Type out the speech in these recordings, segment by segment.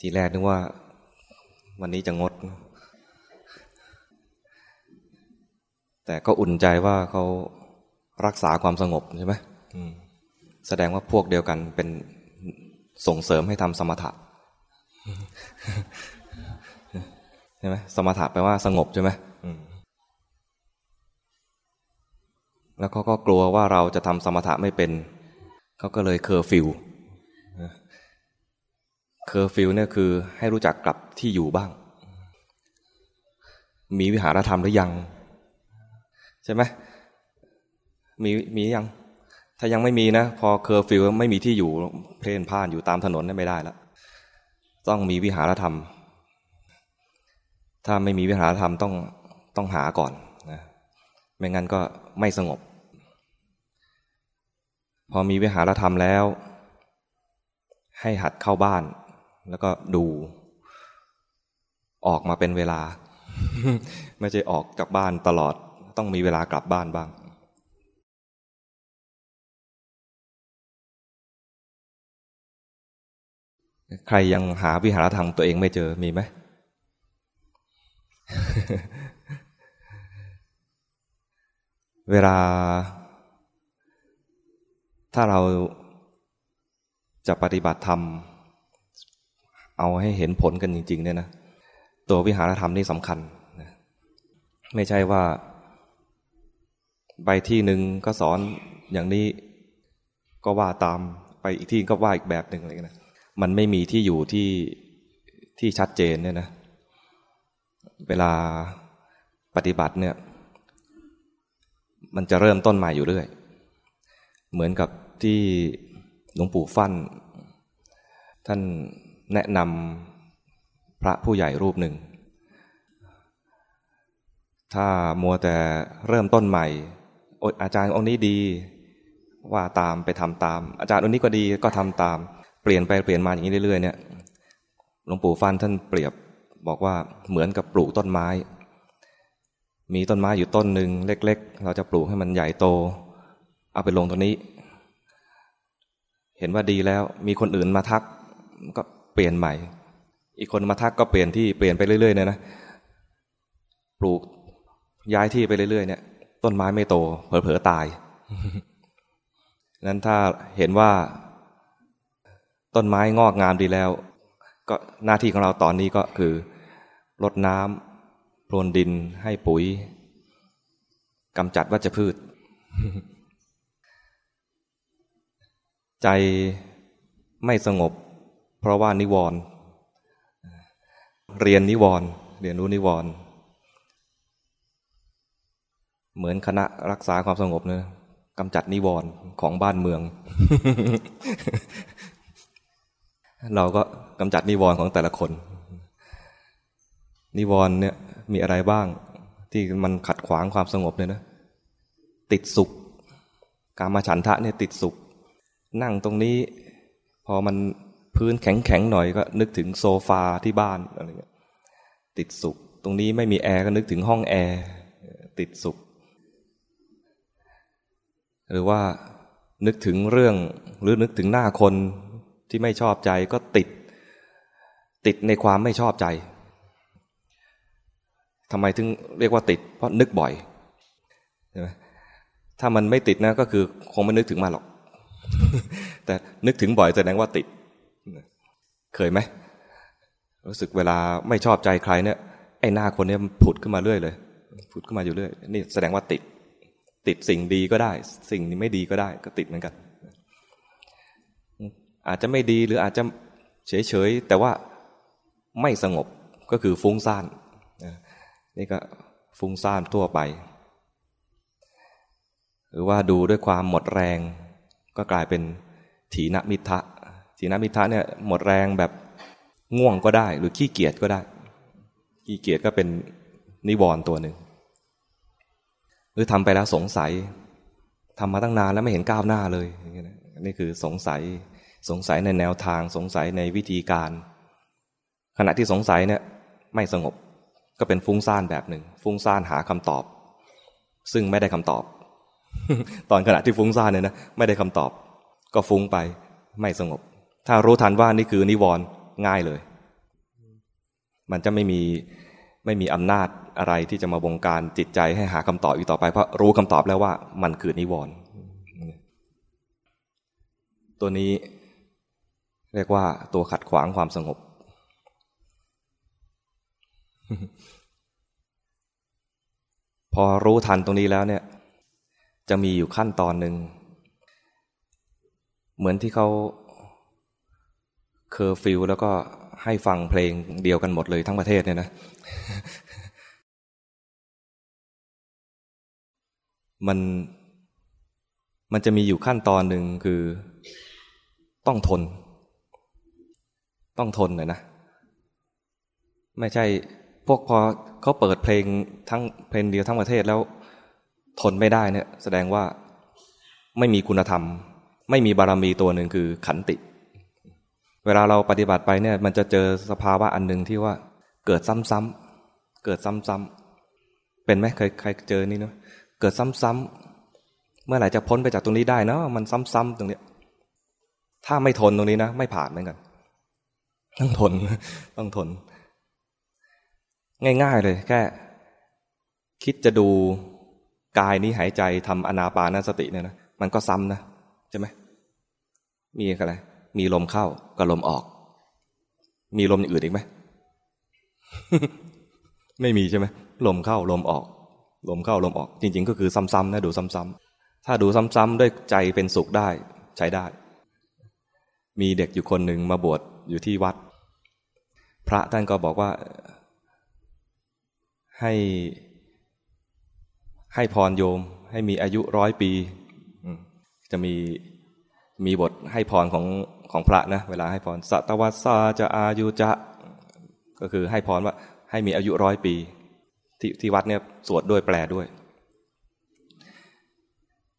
ทีแรกนึกว่า วันนี้จะงด แต่ก็อุ่นใจว่าเขารักษาความสงบใช่ไหมแสดงว่าพวกเดียวกันเป็นส่งเสริมให้ทำสมถะใช่ไหมสมถะแปลว่าสงบใช่ไหมแล้วเขาก็กลัวว่าเราจะทำสมถะไม่เป็น เขาก็เลยเคอร์ฟิว เคอร์ฟิวเนี่ยคือให้รู้จักกลับที่อยู่บ้าง มีวิหารธรรมหรือยัง ใช่ไหมมีมียัง ถ้ายังไม่มีนะ พอเคอร์ฟิวไม่มีที่อยู่เพ่นพ่านอยู่ตามถนนไม่ได้แล้วต้องมีวิหารธรรม ถ้าไม่มีวิหารธรรมต้องต้องหาก่อนนะไม่งั้นก็ไม่สงบ พอมีวิหารธรรมแล้ว ให้หัดเข้าบ้าน แล้วก็ดู ออกมาเป็นเวลา ไม่ใช่ออกจากบ้านตลอด ต้องมีเวลากลับบ้านบ้างใครยังหาวิหารธรรมตัวเองไม่เจอมีไหม เวลา ถ้าเราจะปฏิบัติธรรม เอาให้เห็นผลกันจริง ๆ เนี่ยนะตัววิหารธรรมนี่สำคัญนะไม่ใช่ว่า ไปที่หนึ่งก็สอนอย่างนี้ก็ว่าตามไปอีกที่ก็ว่าอีกแบบหนึ่งอะไรนะมันไม่มีที่อยู่ที่ที่ชัดเจนเนี่ยนะ เวลาปฏิบัติเนี่ย มันจะเริ่มต้นใหม่อยู่เรื่อย เหมือนกับที่หลวงปู่ฟั่น ท่าน แนะนำพระผู้ใหญ่รูปหนึ่ง ถ้ามัวแต่เริ่มต้นใหม่ อาจารย์องค์นี้ดีว่าตามไปทำตาม อาจารย์องค์นี้ก็ดีก็ทำตาม เปลี่ยนไปเปลี่ยนมาอย่างนี้เรื่อยๆเนี่ยหลวงปู่ฟันท่านเปรียบบอกว่าเหมือนกับปลูกต้นไม้ มีต้นไม้อยู่ต้นหนึ่งเล็ก ๆ เราจะปลูกให้มันใหญ่โต เอาไปลงตรงนี้ เห็นว่าดีแล้วมีคนอื่นมาทัก ก็ เปลี่ยนใหม่ อีกคนมาทักก็เปลี่ยนที่เปลี่ยนไปเรื่อยๆเนี่ยนะปลูกย้ายที่ไปเรื่อยๆเนี่ย ต้นไม้ไม่โตเผลอๆตายนั้นถ้าเห็นว่า ต้นไม้งอกงามดีแล้ว ก็หน้าที่ของเราตอนนี้ก็คือรดน้ำรวนดินให้ปุ๋ยกำจัดวัชพืช ใจไม่สงบ เพราะว่านิวรณ์เรียนนิวรณ์เรียนรู้นิวรณ์เหมือนคณะรักษาความสงบเนะกำจัดนิวรณ์ของบ้านเมือง เราก็กำจัดนิวรณ์ของแต่ละคน นิวรณ์เนี่ยมีอะไรบ้างที่มันขัดขวางความสงบเนี่ยนะ ติดสุข การมาฉันทะเนี่ยติดสุข นั่งตรงนี้ พอมัน พื้นแข็งแข็งหน่อยก็นึกถึงโซฟาที่บ้านอะไรเงี้ยติดสุข ตรงนี้ไม่มีแอร์ก็นึกถึงห้องแอร์ติดสุข หรือว่านึกถึงเรื่องหรือนึกถึงหน้าคนที่ไม่ชอบใจก็ติด ติดในความไม่ชอบใจทำไมถึงเรียกว่าติด เพราะนึกบ่อยใช่ไหมถ้ามันไม่ติดนะก็คือคงไม่นึกถึงมาหรอก แต่นึกถึงบ่อยแสดงว่าติด เคยไหม รู้สึกเวลาไม่ชอบใจใครเนี่ย ไอ้หน้าคนนี้ผุดขึ้นมาเรื่อยเลยผุดขึ้นมาอยู่เรื่อย นี่แสดงว่าติด ติดสิ่งดีก็ได้ สิ่งไม่ดีก็ได้ ก็ติดเหมือนกัน อาจจะไม่ดีหรืออาจจะเฉยๆ แต่ว่าไม่สงบก็คือฟุ้งซ่านนี่ก็ฟุ้งซ่านทั่วไป หรือว่าดูด้วยความหมดแรง ก็กลายเป็นถีนมิทะ ถีนมิทะเนี่ยหมดแรงแบบง่วงก็ได้ หรือขี้เกียจก็ได้ ขี้เกียจก็เป็นนิวรณ์ตัวหนึ่งหรือทำไปแล้วสงสัยทำมาตั้งนานแล้วไม่เห็นก้าวหน้าเลยนี่คือสงสัยสงสัยในแนวทางสงสัยในวิธีการ ขณะที่สงสัยเนี่ยไม่สงบก็เป็นฟุ้งซ่านแบบหนึ่ง ฟุ้งซ่านหาคำตอบ ซึ่งไม่ได้คำตอบ ตอนขณะที่ฟุ้งซ่านเนี่ยนะไม่ได้คำตอบ ก็ฟุ้งไปไม่สงบ ถ้ารู้ทันว่านี่คือนิวรณ์ง่ายเลย มันจะไม่มีไม่มีอำนาจอะไรที่จะมาบงการจิตใจให้หาคำตอบอีกต่อไป เพราะรู้คำตอบแล้วว่ามันคือนิวรณ์ตัวนี้เรียกว่าตัวขัดขวางความสงบ พอรู้ทันตรงนี้แล้วเนี่ย จะมีอยู่ขั้นตอนหนึ่ง เหมือนที่เขา เคอร์ฟิวแล้วก็ให้ฟังเพลงเดียวกันหมดเลยทั้งประเทศเนี่ยนะ มันมันจะมีอยู่ขั้นตอนหนึ่งคือต้องทน ต้องทนหน่อยนะ ไม่ใช่พวกพอเขาเปิดเพลงทั้งเพลงเดียวทั้งประเทศแล้ว ทนไม่ได้เนี่ย แสดงว่าไม่มีคุณธรรม ไม่มีบารมีตัวหนึ่งคือขันติ เวลาเราปฏิบัติไปเนี่ย มันจะเจอสภาวะอันหนึ่งที่ว่า เกิดซ้ำๆเกิดซ้ำๆเป็นไหมเคยใครเจอนี่เนาะเกิดซ้ำๆเมื่อไหร่จะพ้นไปจากตรงนี้ได้เนาะมันซ้ำๆตรงเนี้ย ถ้าไม่ทนตรงนี้นะ ไม่ผ่านเหมือนกันต้องทนต้องทน ง่าย ๆ เลย แค่ คิดจะดูกายนี้หายใจทำอนาปานสติเนี่ยนะมันก็ซ้ำนะใช่ไหมมีอะไร มีลมเข้ากับลมออก มีลมอย่างอื่นอีกไหมไม่มีใช่ไหมลมเข้าลมออก ลมเข้าลมออก จริง ๆ ก็คือซ้ำๆนะดูซ้ำๆถ้าดูซ้ำๆด้วยใจเป็นสุขได้ ใช้ได้ มีเด็กอยู่คนหนึ่งมาบวชอยู่ที่วัด พระท่านก็บอกว่า ให้ให้พรโยม ให้มีอายุร้อยปีจะมี มีบทให้พรของของพระนะ เวลาให้พรสัตวัสาจะอายุจะ ก็คือให้พรว่าให้มีอายุร้อยปี ที่ที่วัดเนี่ยสวดด้วยแปลด้วย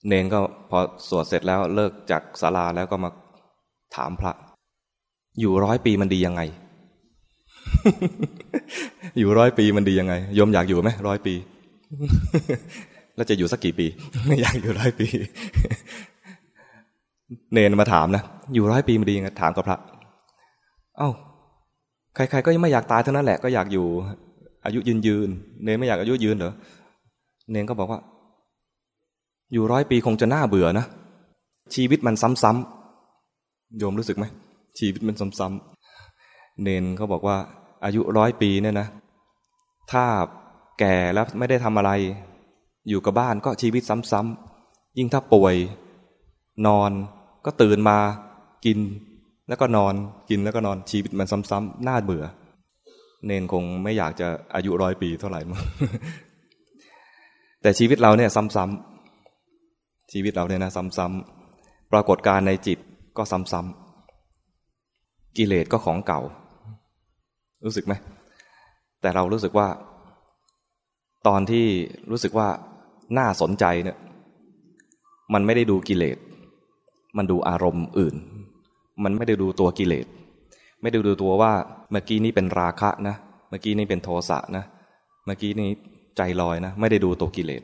เนนก็พอสวดเสร็จแล้วเลิกจากศาลาแล้วก็มาถามพระ อยู่ร้อยปีมันดียังไง อยู่ร้อยปีมันดียังไงโยมอยากอยู่ไหมร้อยปี แล้วจะอยู่สักกี่ปี ไม่อยากอยู่ร้อยปี เนนมาถามนะ อยู่ร้อยปีมันดียังไงถามกับพระ เอา้า ใครๆก็ยังไม่อยากตายเท่านั้นแหละก็อยากอยู่ อายุยืนยืน เนนไม่อยากอายุยืนเหรอ เนนก็บอกว่า อยู่ร้อยปีคงจะน่าเบื่อนะ ชีวิตมันซ้ำๆโยมรู้สึกไหม ชีวิตมันซ้ำๆเนนเขาบอกว่า อายุร้อยปีเนี่ยนะ ถ้าแก่แล้วไม่ได้ทำอะไร อยู่กับบ้านก็ชีวิตซ้ำๆยิ่งถ้าป่วยนอน ก็ตื่นมากินแล้วก็นอนกินแล้วก็นอนชีวิตมันซ้ำๆน่าเบื่อ เนนคงไม่อยากจะอายุร้อยปีเท่าไหร่มั้งแต่ชีวิตเราเนี่ยซ้ำๆชีวิตเราเนี่ยนะซ้ำๆปรากฏการในจิตก็ซ้ำๆกิเลสก็ของเก่า รู้สึกไหมแต่เรารู้สึกว่า ตอนที่รู้สึกว่าน่าสนใจเนี่ย มันไม่ได้ดูกิเลส มันดูอารมณ์อื่น มันไม่ได้ดูตัวกิเลส ไม่ได้ดูตัวว่าเมื่อกี้นี้เป็นราคะนะ เมื่อกี้นี้เป็นโทสะนะ เมื่อกี้นี้ใจลอยนะ ไม่ได้ดูตัวกิเลส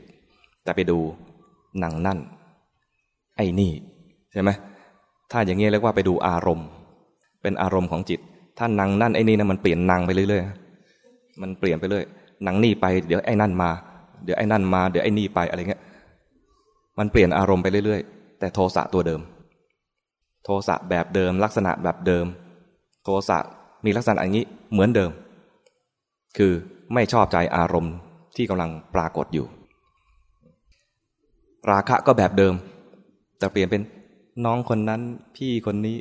แต่ไปดูหนังนั่น ไอ้นี่ใช่ไหมถ้าอย่างนี้เรียกว่าไปดูอารมณ์ เป็นอารมณ์ของจิต ถ้านังนั่นไอ้นี่นะมันเปลี่ยนนางไปเรื่อยๆ มันเปลี่ยนไปเรื่อยนังนี่ไปเดี๋ยวไอ้นั่นมา เดี๋ยวไอ้นั่นมา เดี๋ยวไอ้นี่ไปอะไรเงี้ย มันเปลี่ยนอารมณ์ไปเรื่อยๆ แต่โทสะตัวเดิม สะแบบเดิม ลักษณะแบบเดิม โทสะมีลักษณะอย่างนี้เหมือนเดิม คือไม่ชอบใจอารมณ์ที่กำลังปรากฏอยู่ ราคะก็แบบเดิม แต่เปลี่ยนเป็นน้องคนนั้นพี่คนนี้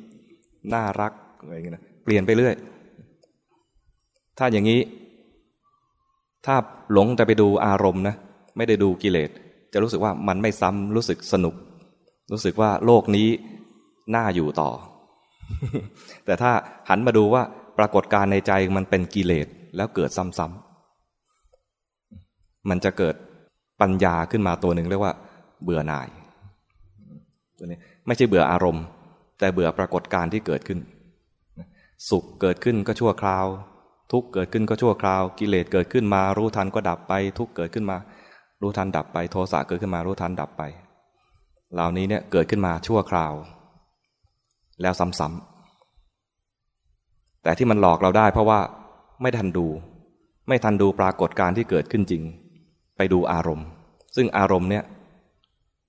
น่ารักอะไรอย่างเงี้ยเปลี่ยนไปเรื่อย ถ้าอย่างนี้ ถ้าหลงแต่ไปดูอารมณ์นะไม่ได้ดูกิเลส จะรู้สึกว่ามันไม่ซ้ำรู้สึกสนุก รู้สึกว่าโลกนี้ น่าอยู่ต่อ แต่ถ้าหันมาดูว่าปรากฏการในใจมันเป็นกิเลสแล้วเกิดซ้ำๆมันจะเกิดปัญญาขึ้นมาตัวหนึ่งเรียกว่า เบื่อหน่ายตัวนี้ไม่ใช่เบื่ออารมณ์ แต่เบื่อปรากฏการที่เกิดขึ้น สุขเกิดขึ้นก็ชั่วคราว ทุกเกิดขึ้นก็ชั่วคราว กิเลสเกิดขึ้นมา รู้ทันก็ดับไป ทุกเกิดขึ้นมา รู้ทันดับไป โทสะเกิดขึ้นมา รู้ทันดับไป เหล่านี้เนี่ยเกิดขึ้นมาชั่วคราว แล้วซ้ำๆแต่ที่มันหลอกเราได้เพราะว่าไม่ทันดู ไม่ทันดูปรากฏการที่เกิดขึ้นจริง ไปดูอารมณ์ ซึ่งอารมณ์เนี่ย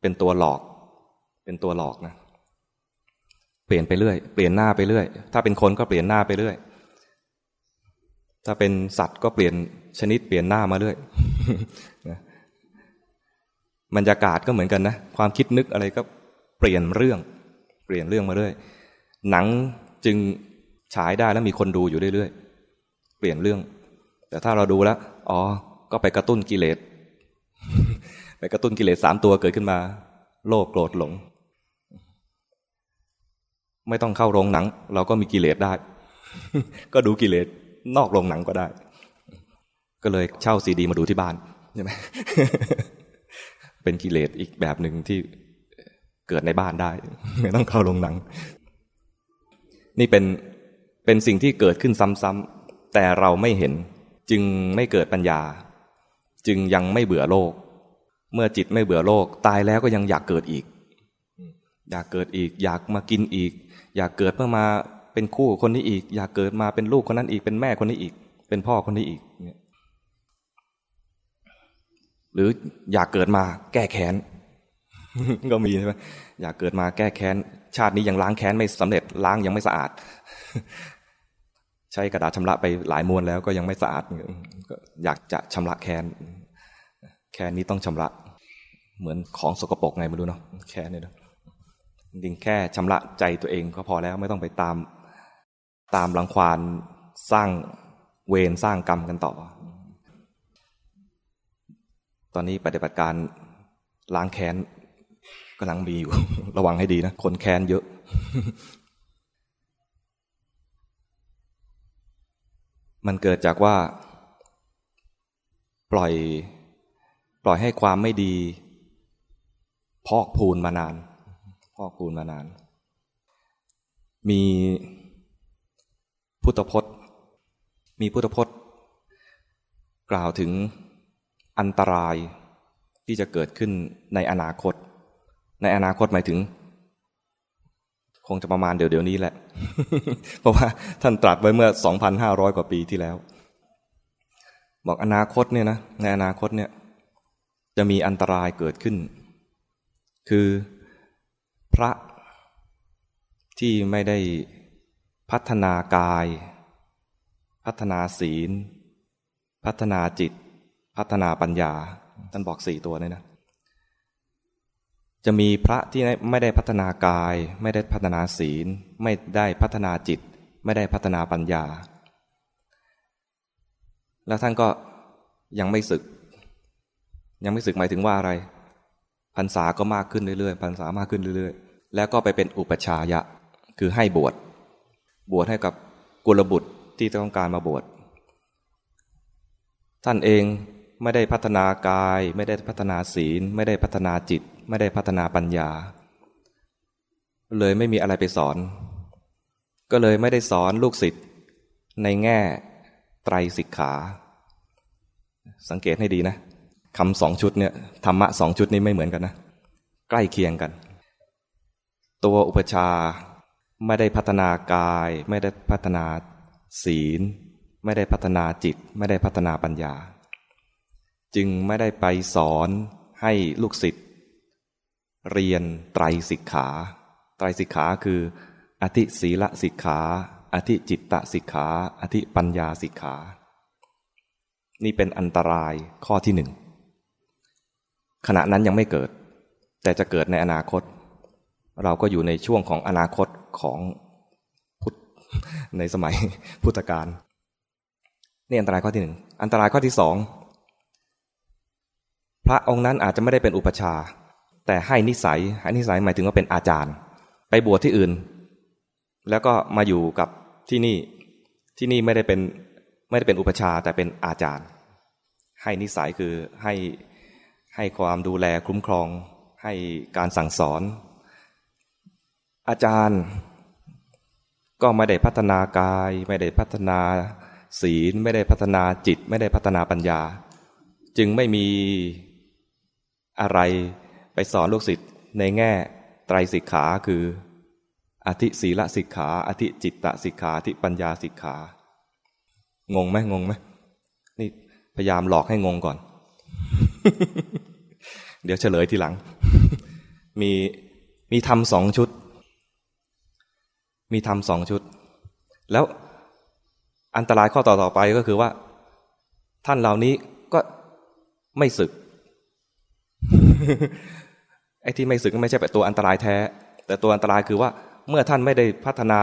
เป็นตัวหลอก เป็นตัวหลอกนะ เปลี่ยนไปเรื่อย เปลี่ยนหน้าไปเรื่อย ถ้าเป็นคนก็เปลี่ยนหน้าไปเรื่อย ถ้าเป็นสัตว์ก็เปลี่ยนชนิดเปลี่ยนหน้ามาเรื่อยบรรยากาศก็เหมือนกันนะ ความคิดนึกอะไรก็เปลี่ยนเรื่อง เปลี่ยนเรื่องมาเรื่อย หนังจึงฉายได้แล้วมีคนดูอยู่เรื่อยๆ เปลี่ยนเรื่อง แต่ถ้าเราดูแล้ว อ๋อ ก็ไปกระตุ้นกิเลส ไปกระตุ้นกิเลสสามตัวเกิดขึ้นมา โลภโกรธหลง ไม่ต้องเข้าโรงหนัง เราก็มีกิเลสได้ ก็ดูกิเลสนอกโรงหนังก็ได้ ก็เลยเช่าซีดีมาดูที่บ้านใช่ไหมเป็นกิเลสอีกแบบหนึ่งที่เกิดในบ้านได้ ไม่ต้องเข้าโรงหนัง นี่เป็นเป็นสิ่งที่เกิดขึ้นซ้ำๆแต่เราไม่เห็นจึงไม่เกิดปัญญา จึงยังไม่เบื่อโลก เมื่อจิตไม่เบื่อโลก ตายแล้วก็ยังอยากเกิดอีก อยากเกิดอีก อยากมากินอีก อยากเกิดเมื่อมาเป็นคู่คนนี้อีก อยากเกิดมาเป็นลูกคนนั้นอีกเป็นแม่คนนี้อีก เป็นพ่อคนนี้อีกเนี่ยหรืออยากเกิดมาแก้แค้นก็มีใช่ไหมอยากเกิดมาแก้แค้น ชาตินี้ยังล้างแค้นไม่สำเร็จล้างยังไม่สะอาด ใช้กระดาษชำระไปหลายมวนแล้วก็ยังไม่สะอาดอยากจะชำระแค้นแค้นนี้ต้องชำระ เหมือนของสกปรกไงไม่รู้เนาะแค้นเนี่ยจริงแค่ชำระใจตัวเองก็พอแล้วไม่ต้องไปตามตามรังควานสร้างเวรสร้างกรรมกันต่อ ตอนนี้ปฏิบัติการล้างแค้น กำลังมีอยู่ ระวังให้ดีนะ คนแค้นเยอะ มันเกิดจากว่า ปล่อย ปล่อยให้ความไม่ดี พอกพูนมานาน พอกพูนมานาน มีพุทธพจน์ มีพุทธพจน์ กล่าวถึงอันตรายที่จะเกิดขึ้นในอนาคต ในอนาคตหมายถึง คงจะประมาณเดี๋ยวเดี๋ยวนี้แหละ เพราะว่าท่านตรัสไว้เมื่อ 2,500 กว่าปีที่แล้ว บอกอนาคตเนี่ยนะในอนาคตเนี่ย จะมีอันตรายเกิดขึ้น คือพระที่ไม่ได้พัฒนากาย พัฒนาศีล พัฒนาจิต พัฒนาปัญญา ท่านบอกสี่ตัวนี่นะ จะมีพระที่ไม่ได้พัฒนากาย ไม่ได้พัฒนาศีล ไม่ได้พัฒนาจิต ไม่ได้พัฒนาปัญญา แล้วท่านก็ยังไม่ศึก ยังไม่ศึกหมายถึงว่าอะไรพรรษาก็มากขึ้นเรื่อยๆพรรษามากขึ้นเรื่อยๆ แล้วก็ไปเป็นอุปชายะ คือให้บวชบวชให้กับกุลบุตรที่ต้องการมาบวชท่านเองไม่ได้พัฒนากาย ไม่ได้พัฒนาศีล ไม่ได้พัฒนาจิต ไม่ได้พัฒนาปัญญา เลยไม่มีอะไรไปสอน ก็เลยไม่ได้สอนลูกศิษย์ในแง่ไตรสิกขา สังเกตให้ดีนะคำสองชุดเนี่ยธรรมะสองชุดนี้ไม่เหมือนกันนะ ใกล้เคียงกัน ตัวอุปชาไม่ได้พัฒนากาย ไม่ได้พัฒนาศีล ไม่ได้พัฒนาจิต ไม่ได้พัฒนาปัญญา จึงไม่ได้ไปสอนให้ลูกศิษย์ เรียนไตรสิกขา ไตรสิกขาคือ อธิศีลสิกขา อธิจิตตสิกขา อธิปัญญาสิกขา นี่เป็นอันตรายข้อที่หนึ่งขณะนั้นยังไม่เกิด แต่จะเกิดในอนาคต เราก็อยู่ในช่วงของอนาคตของพุทธในสมัยพุทธกาลนี่อันตรายข้อที่หนึ่งอันตรายข้อที่สองพระองค์นั้นอาจจะไม่ได้เป็นอุปชา แต่ให้นิสัยให้นิสัยหมายถึงว่าเป็นอาจารย์ ไปบวชที่อื่น แล้วก็มาอยู่กับที่นี่ที่นี่ไม่ได้เป็นไม่ได้เป็นอุปชาแต่เป็นอาจารย์ ให้นิสัยคือให้ให้ความดูแลคุ้มครอง ให้การสั่งสอน อาจารย์ก็ไม่ได้พัฒนากาย ไม่ได้พัฒนาศีล ไม่ได้พัฒนาจิต ไม่ได้พัฒนาปัญญา จึงไม่มีอะไร สอนลูกศิษย์ในแง่ไตรสิกขาคือ อธิศีลสิกขา อธิจิตตสิกขาอธิปัญญาสิกขางงไหมงงไหมนี่พยายามหลอกให้งงก่อน เดี๋ยวเฉลยทีหลัง มีมีทำสองชุด มีทำสองชุด แล้วอันตรายข้อต่อต่อไปก็คือว่า ท่านเหล่านี้ก็ไม่ศึก ไอ้ที่ไม่ศึกไม่ใช่ตัวอันตรายแท้ แต่ตัวอันตรายคือว่าเมื่อท่านไม่ได้พัฒนา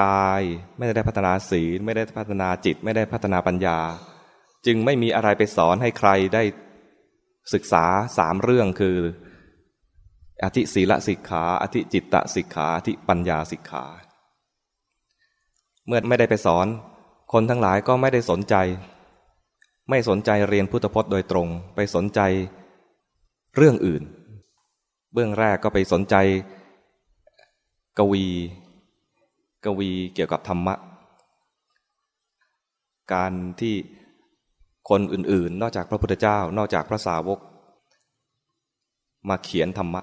กาย ไม่ได้พัฒนาศีลไม่ได้พัฒนาจิต ไม่ได้พัฒนาปัญญา จึงไม่มีอะไรไปสอนให้ใครได้ศึกษาสามเรื่องคือ อธิศีลสิกขาอธิจิตตสิกขาอธิปัญญาสิกขา เมื่อไม่ได้ไปสอน คนทั้งหลายก็ไม่ได้สนใจ ไม่สนใจเรียนพุทธพจน์โดยตรง ไปสนใจเรื่องอื่น เบื้องแรกก็ไปสนใจ กวี กวีเกี่ยวกับธรรมะ การที่คนอื่นๆ นอกจากพระพุทธเจ้า นอกจากพระสาวก มาเขียนธรรมะ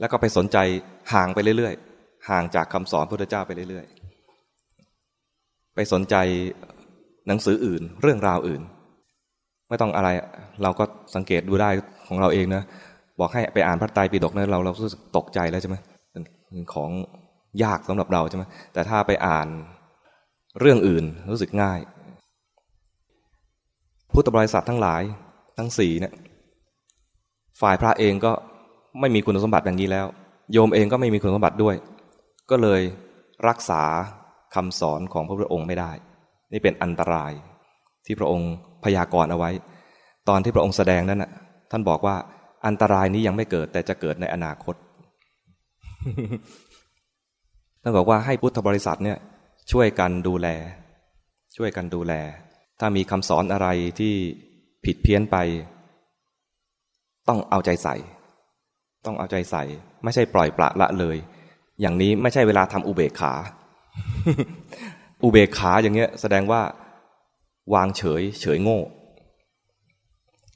แล้วก็ไปสนใจห่างไปเรื่อยๆ ห่างจากคำสอนพระพุทธเจ้าไปเรื่อยๆ ไปสนใจหนังสืออื่น เรื่องราวอื่น ไม่ต้องอะไร เราก็สังเกตดูได้ของเราเองนะ บอกให้ไปอ่านพระไตรปิฎกนะเราเรารู้สึกตกใจแล้วใช่ไหมเป็นของยากสำหรับเราใช่ไหมแต่ถ้าไปอ่านเรื่องอื่นรู้สึกง่าย พุทธบริษัททั้งหลายทั้งสี่เนี่ยฝ่ายพระเองก็ไม่มีคุณสมบัติอย่างนี้แล้ว โยมเองก็ไม่มีคุณสมบัติด้วย ก็เลยรักษาคำสอนของพระพุทธองค์ไม่ได้ นี่เป็นอันตรายที่พระองค์พยากรณ์เอาไว้ ตอนที่พระองค์แสดงนั้นน่ะท่านบอกว่า อันตรายนี้ยังไม่เกิด แต่จะเกิดในอนาคตท่านบอกว่าให้พุทธบริษัทเนี่ยช่วยกันดูแล ช่วยกันดูแล ถ้ามีคำสอนอะไรที่ผิดเพี้ยนไป ต้องเอาใจใส่ ต้องเอาใจใส่ ไม่ใช่ปล่อยปละละเลย อย่างนี้ไม่ใช่เวลาทำอุเบกขา อุเบกขาอย่างเงี้ย แสดงว่า วางเฉย เฉยโง่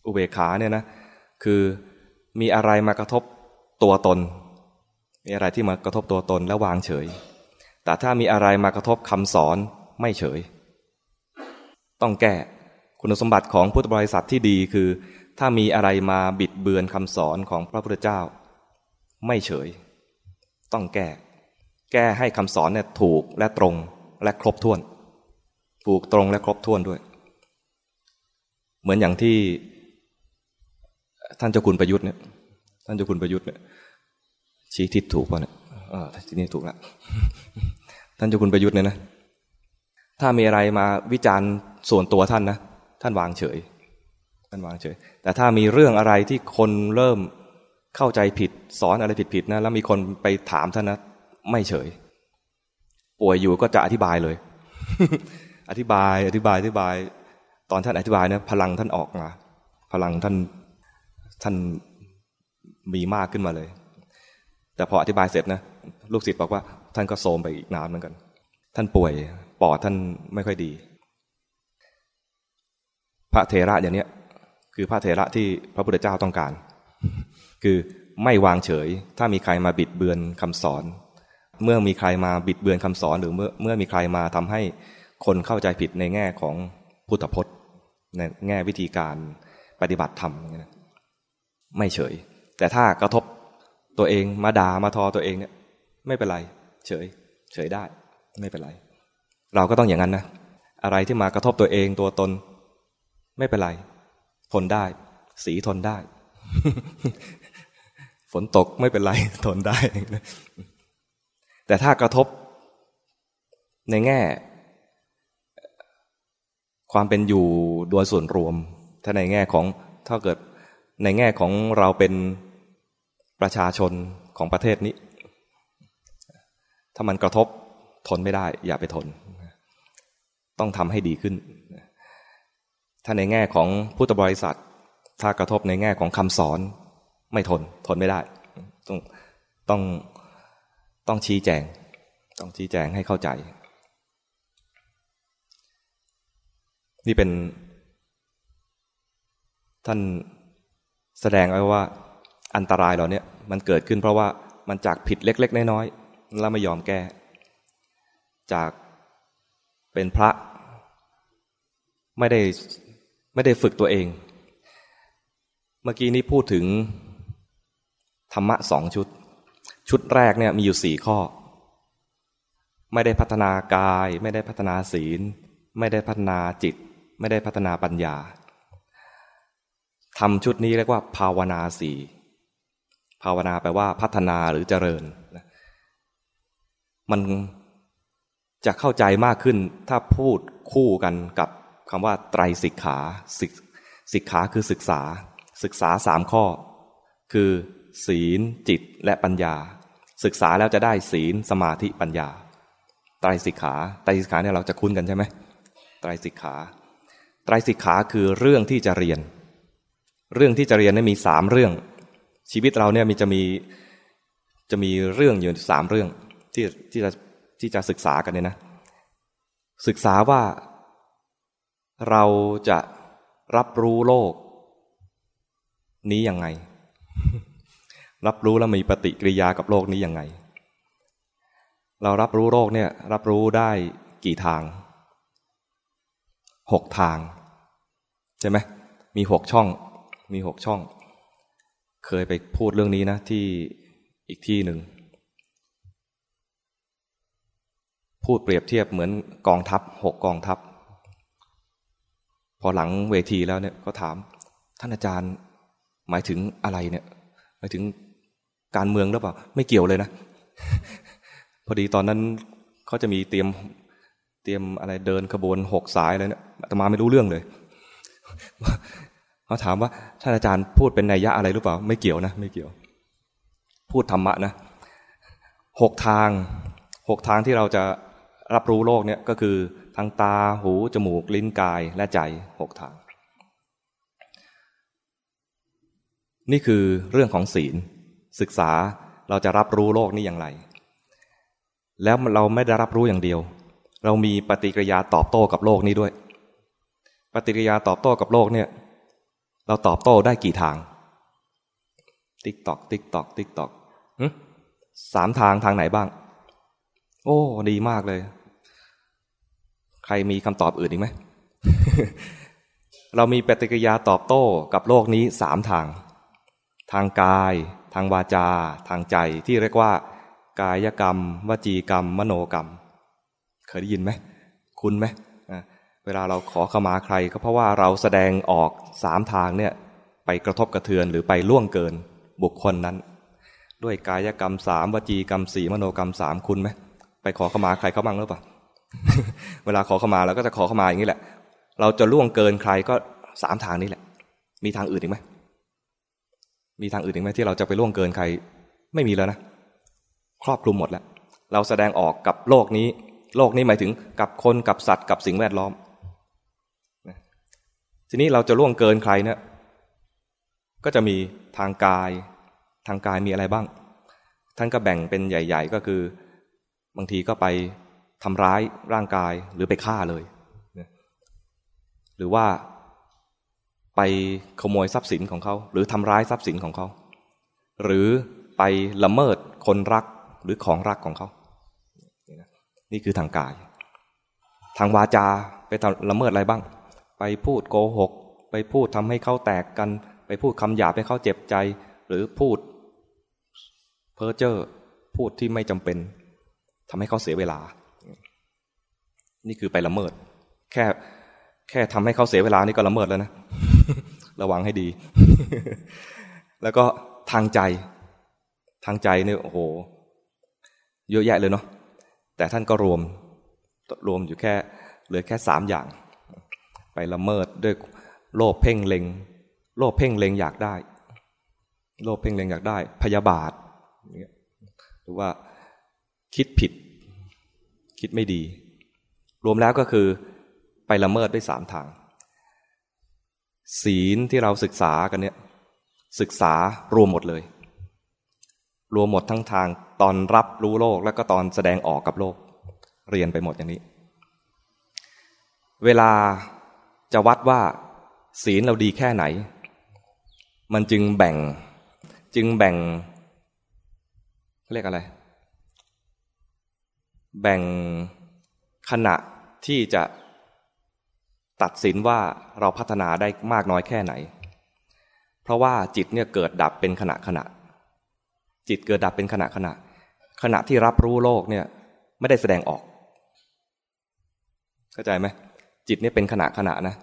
อุเบกขาเนี่ยนะ คือ มีอะไรมากระทบตัวตน มีอะไรที่มากระทบตัวตนแล้ววางเฉย แต่ถ้ามีอะไรมากระทบคำสอนไม่เฉย ต้องแก้คุณสมบัติของพุทธบริษัทที่ดีคือ ถ้ามีอะไรมาบิดเบือนคำสอนของพระพุทธเจ้า ไม่เฉย ต้องแก้ แก้ให้คำสอนเนี่ยถูกและตรงและครบถ้วน ถูกตรงและครบถ้วนด้วย เหมือนอย่างที่ ท่านเจ้าคุณประยุทธ์เนี่ย ท่านเจ้าคุณประยุทธ์เนี่ยชี้ทิศถูกป่ะเนี่ยอ่าทีนี้ถูกแล้วท่านเจ้าคุณประยุทธ์เนี่ยนะถ้ามีอะไรมาวิจารณ์ส่วนตัวท่านนะท่านวางเฉย ท่านวางเฉย แต่ถ้ามีเรื่องอะไรที่คนเริ่มเข้าใจผิดสอนอะไรผิดๆนะแล้วมีคนไปถามท่านนะไม่เฉย ป่วยอยู่ก็จะอธิบายเลย อธิบายอธิบายอธิบาย ตอนท่านอธิบายเนะพลังท่านออกมา พลังท่าน ท่านมีมากขึ้นมาเลย แต่พออธิบายเสร็จนะลูกศิษย์บอกว่า ท่านก็โทมไปอีกนานเหมือนกัน ท่านป่วยปอดท่านไม่ค่อยดี พระเทระอย่างนี้คือพระเทระที่พระพุทธเจ้าต้องการ คือไม่วางเฉย ถ้ามีใครมาบิดเบือนคำสอน เมื่อมีใครมาบิดเบือนคำสอน หรือเมื่อเมื่อมีใครมาทำให้คนเข้าใจผิดในแง่ของพุทธพจน์ในแง่วิธีการปฏิบัติธรรม ไม่เฉย แต่ถ้ากระทบตัวเองมาด่ามาทอตัวเองเนี่ยไม่เป็นไร เฉย เฉยได้ไม่เป็นไร เราก็ต้องอย่างนั้นนะอะไรที่มากระทบตัวเองตัวตน ไม่เป็นไร ทนได้ สีทนได้ ฝนตกไม่เป็นไร ทนได้ แต่ถ้ากระทบในแง่ ความเป็นอยู่โดยส่วนรวม ถ้าในแง่ของถ้าเกิด ในแง่ของเราเป็นประชาชนของประเทศนี้ ถ้ามันกระทบทนไม่ได้ อย่าไปทน ต้องทำให้ดีขึ้น ถ้าในแง่ของพุทธบริษัท ถ้ากระทบในแง่ของคำสอน ไม่ทน ทนไม่ได้ ต้องต้องต้องชี้แจง ต้องชี้แจงให้เข้าใจ นี่เป็นท่าน แสดงไว้ว่าอันตรายเหล่านี้มันเกิดขึ้นเพราะว่ามันจากผิดเล็ก ๆ น้อยๆแล้วไม่ยอมแก้ จากเป็นพระ ไม่ได้ไม่ได้ฝึกตัวเอง เมื่อกี้นี้พูดถึง ธรรมะสองชุด ชุดแรกเนี่ยมีอยู่สี่ข้อ ไม่ได้พัฒนากาย ไม่ได้พัฒนาศีล ไม่ได้พัฒนาจิต ไม่ได้พัฒนาปัญญา ทำชุดนี้เรียกว่า ภาวนาสี่ภาวนาแปลว่าพัฒนาหรือเจริญ มันจะเข้าใจมากขึ้นถ้าพูดคู่กันกับคำว่า ไตรสิกขาสิกขาคือศึกษา ศึกษาสามข้อ คือ ศีล จิตและปัญญา ศึกษาแล้วจะได้ศีลสมาธิปัญญา ไตรสิกขา ไตรสิกขาเนี่ยเราจะคุ้นกันใช่ไหมไตรสิกขา ไตรสิกขาคือเรื่องที่จะเรียน เรื่องที่จะเรียนนี่มีสามเรื่อง ชีวิตเราเนี่ยมีจะมีจะมีเรื่องอยู่สามเรื่องที่ที่จะที่จะศึกษากันเนี่ยนะ ศึกษาว่าเราจะรับรู้โลก นี้ยังไง รับรู้แล้วมีปฏิกิริยากับโลกนี้ยังไง เรารับรู้โลกเนี่ย รับรู้ได้กี่ทางหกทาง ใช่ไหมมีหกช่อง มีหกช่อง เคยไปพูดเรื่องนี้นะ ที่อีกที่หนึ่ง พูดเปรียบเทียบเหมือนกองทัพหกกองทัพ พอหลังเวทีแล้วเนี่ยก็ถาม ท่านอาจารย์หมายถึงอะไรเนี่ยหมายถึงการเมืองหรือเปล่า ไม่เกี่ยวเลยนะ พอดีตอนนั้นเขาจะมีเตรียมเตรียมอะไรเดินขบวนหกสายอะไรเนี่ยแต่มาไม่รู้เรื่องเลย เขาถามว่าท่านอาจารย์พูดเป็นนัยยะอะไรหรือเปล่า ไม่เกี่ยวนะไม่เกี่ยว พูดธรรมะนะหกทางหกทางที่เราจะรับรู้โลกเนี่ยก็คือทางตาหู จมูก ลิ้นกายและใจหกทาง นี่คือเรื่องของศีล ศึกษาเราจะรับรู้โลกนี้อย่างไร แล้วเราไม่ได้รับรู้อย่างเดียว เรามีปฏิกิริยาตอบโต้กับโลกนี้ด้วย ปฏิกิริยาตอบโต้กับโลกเนี่ย เราตอบโต้ได้กี่ทาง ติ๊กตอก ติ๊กตอก ติ๊กตอกสามทางทางไหนบ้าง โอ้ ดีมากเลย ใครมีคำตอบอื่นอีกไหม เรามีปฏิกิริยาตอบโต้กับโลกนี้สามทาง ทางกาย ทางวาจา ทางใจที่เรียกว่า กายกรรม วจีกรรม มโนกรรม เคยได้ยินไหม คุณไหม เวลาเราขอขมาใครก็เพราะว่าเราแสดงออกสามทางเนี่ยไปกระทบกระเทือนหรือไปล่วงเกินบุคคลนั้น ด้วยกายกรรมสามวจีกรรมสี่มโนกรรมสามคุณไหมไปขอขมาใครเขาบ้างหรือเปล่าเวลาขอขมาเราก็จะขอขมาอย่างนี้แหละ เราจะล่วงเกินใครก็สามทางนี้แหละ มีทางอื่นอีกไหมมีทางอื่นอีกไหมที่เราจะไปล่วงเกินใคร ไม่มีแล้วนะครอบคลุมหมดแล้ว เราแสดงออกกับโลกนี้ โลกนี้หมายถึงกับคนกับสัตว์กับสิ่งแวดล้อม ทีนี้เราจะล่วงเกินใครเนี่ยก็จะมีทางกาย ทางกายมีอะไรบ้าง ท่านก็แบ่งเป็นใหญ่ ๆ ก็คือ บางทีก็ไปทำร้ายร่างกายหรือไปฆ่าเลย หรือว่าไปขโมยทรัพย์สินของเขา หรือทำร้ายทรัพย์สินของเขา หรือไปละเมิดคนรักหรือของรักของเขา นี่คือทางกาย ทางวาจาไปละเมิดอะไรบ้าง ไปพูดโกหก ไปพูดทำให้เขาแตกกัน ไปพูดคำหยาบให้เขาเจ็บใจ หรือพูด เพ้อเจ้อพูดที่ไม่จำเป็นทำให้เขาเสียเวลา นี่คือไปละเมิด แค่แค่ทำให้เขาเสียเวลานี่ก็ละเมิดแล้วนะ ระวังให้ดี แล้วก็ทางใจ ทางใจเนี่ยโอ้โห เยอะแยะเลยเนาะแต่ท่านก็รวม รวมอยู่แค่เหลือแค่สามอย่าง ไปละเมิดด้วยโลภเพ่งเล็ง โลภเพ่งเล็งอยากได้ โลภเพ่งเล็งอยากได้ พยาบาทหรือว่าคิดผิด คิดไม่ดี รวมแล้วก็คือไปละเมิดด้วยสามทาง ศีลที่เราศึกษากันเนี่ยศึกษารวมหมดเลย รวมหมดทั้งทางตอนรับรู้โลกแล้วก็ตอนแสดงออกกับโลก เรียนไปหมดอย่างนี้ เวลา จะวัดว่า ศีลเราดีแค่ไหน มันจึงแบ่ง จึงแบ่งเรียกอะไร แบ่งขณะที่จะตัดสินว่าเราพัฒนาได้มากน้อยแค่ไหน เพราะว่าจิตเนี่ยเกิดดับเป็นขณะขณะ จิตเกิดดับเป็นขณะขณะ ขณะที่รับรู้โลกเนี่ยไม่ได้แสดงออก เข้าใจไหม จิตเนี่ยเป็นขณะขณะนะ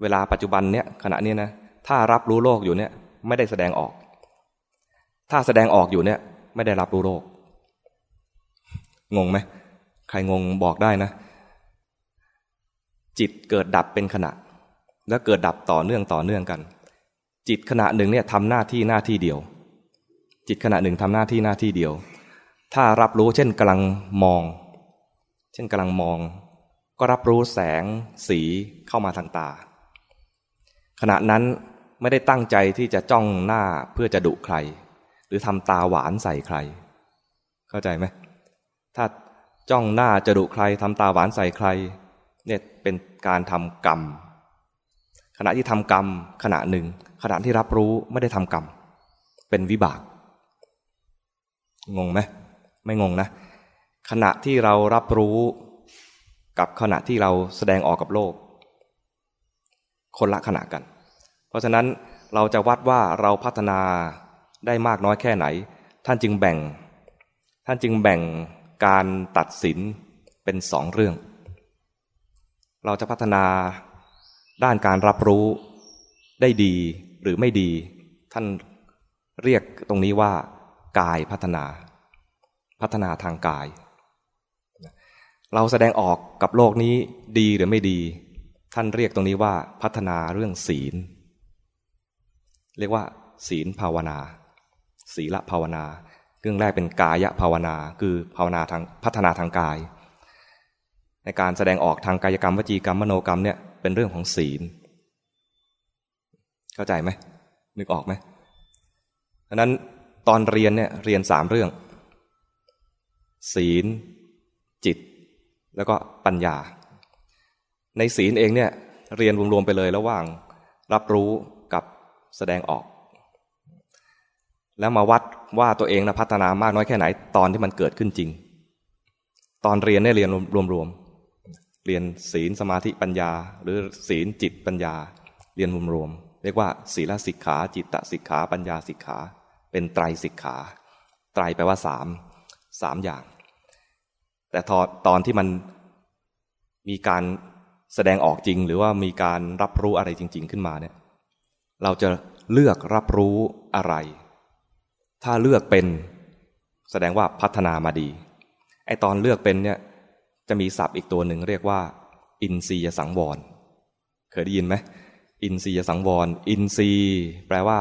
เวลาปัจจุบันเนี่ยขณะนี้นะ ถ้ารับรู้โลกอยู่เนี่ยไม่ได้แสดงออก ถ้าแสดงออกอยู่เนี่ย ไม่ได้รับรู้โลก งงไหมใครงงบอกได้นะ จิตเกิดดับเป็นขณะ แล้วเกิดดับต่อเนื่องต่อเนื่องกัน จิตขณะหนึ่งเนี่ยทำหน้าที่หน้าที่เดียว จิตขณะหนึ่งทำหน้าที่หน้าที่เดียว ถ้ารับรู้เช่นกำลังมอง เช่นกำลังมอง ก็รับรู้แสงสีเข้ามาทางตา ขณะนั้นไม่ได้ตั้งใจที่จะจ้องหน้าเพื่อจะดุใคร หรือทำตาหวานใส่ใคร เข้าใจไหมถ้าจ้องหน้าจะดุใครทำตาหวานใส่ใครเนี่ยเป็นการทำกรรม ขณะที่ทำกรรมขณะหนึ่ง ขณะที่รับรู้ไม่ได้ทำกรรม เป็นวิบาก งงไหมไม่งงนะ ขณะที่เรารับรู้ กับขณะที่เราแสดงออกกับโลก คนละขณะกัน เพราะฉะนั้นเราจะวัดว่าเราพัฒนาได้มากน้อยแค่ไหน ท่านจึงแบ่ง ท่านจึงแบ่งการตัดสินเป็นสองเรื่อง เราจะพัฒนาด้านการรับรู้ได้ดีหรือไม่ดี ท่านเรียกตรงนี้ว่า กายพัฒนา พัฒนาทางกาย เราแสดงออกกับโลกนี้ดีหรือไม่ดี ท่านเรียกตรงนี้ว่าพัฒนาเรื่องศีล เรียกว่า ศีลภาวนา ศีลภาวนา เรื่องแรกเป็นกายภาวนา คือภาวนาทางพัฒนาทางกาย ในการแสดงออกทางกายกรรมวจีกรรมมโนกรรมเนี่ยเป็นเรื่องของศีล เข้าใจไหมนึกออกไหมดังนั้นตอนเรียนเนี่ยเรียนสามเรื่อง ศีล แล้วก็ปัญญา ในศีลเองเนี่ยเรียนรวมๆไปเลยระหว่างรับรู้กับแสดงออก แล้วมาวัดว่าตัวเองนะพัฒนามากน้อยแค่ไหนตอนที่มันเกิดขึ้นจริง ตอนเรียนเนี่ยเรียนรวมๆเรียนศีลสมาธิปัญญา หรือศีลจิตปัญญา เรียนรวมๆเรียกว่า ศีลสิกขาจิตตสิกขาปัญญาสิกขา เป็นไตรสิกขา ไตรแปลว่าสามสามอย่าง แต่ตอนตอนที่มันมีการแสดงออกจริง หรือว่ามีการรับรู้อะไรจริง ๆ ขึ้นมาเนี่ย เราจะเลือกรับรู้อะไร ถ้าเลือกเป็นแสดงว่าพัฒนามาดี ไอตอนเลือกเป็นเนี่ยจะมีศัพท์อีกตัวหนึ่งเรียกว่า อินทรียสังวร เคยได้ยินไหม อินทรียสังวร อินทรีย์ แปลว่า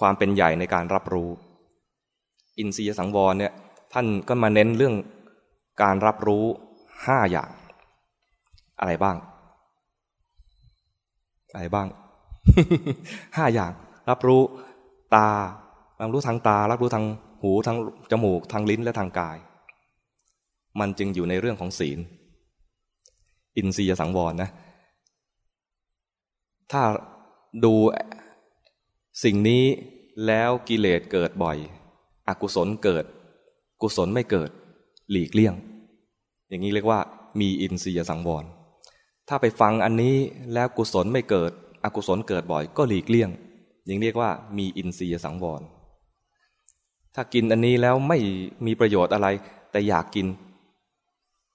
ความเป็นใหญ่ในการรับรู้ อินทรียสังวรเนี่ย ท่านก็มาเน้นเรื่องการรับรู้ห้าอย่าง อะไรบ้าง อะไรบ้างห้าอย่าง รับรู้ตา รับรู้ทางตา รับรู้ทางหูทางจมูกทางลิ้นและทางกาย มันจึงอยู่ในเรื่องของศีล อินทรียสังวรนะ ถ้าดูสิ่งนี้แล้วกิเลสเกิดบ่อย อกุศลเกิด กุศลไม่เกิด หลีกเลี่ยง อย่างนี้เรียกว่า มีอินทรียสังวร ถ้าไปฟังอันนี้แล้วกุศลไม่เกิด อกุศลเกิดบ่อยก็หลีกเลี่ยงอย่างเรียกว่า มีอินทรียสังวร ถ้ากินอันนี้แล้วไม่มีประโยชน์อะไร แต่อยากกิน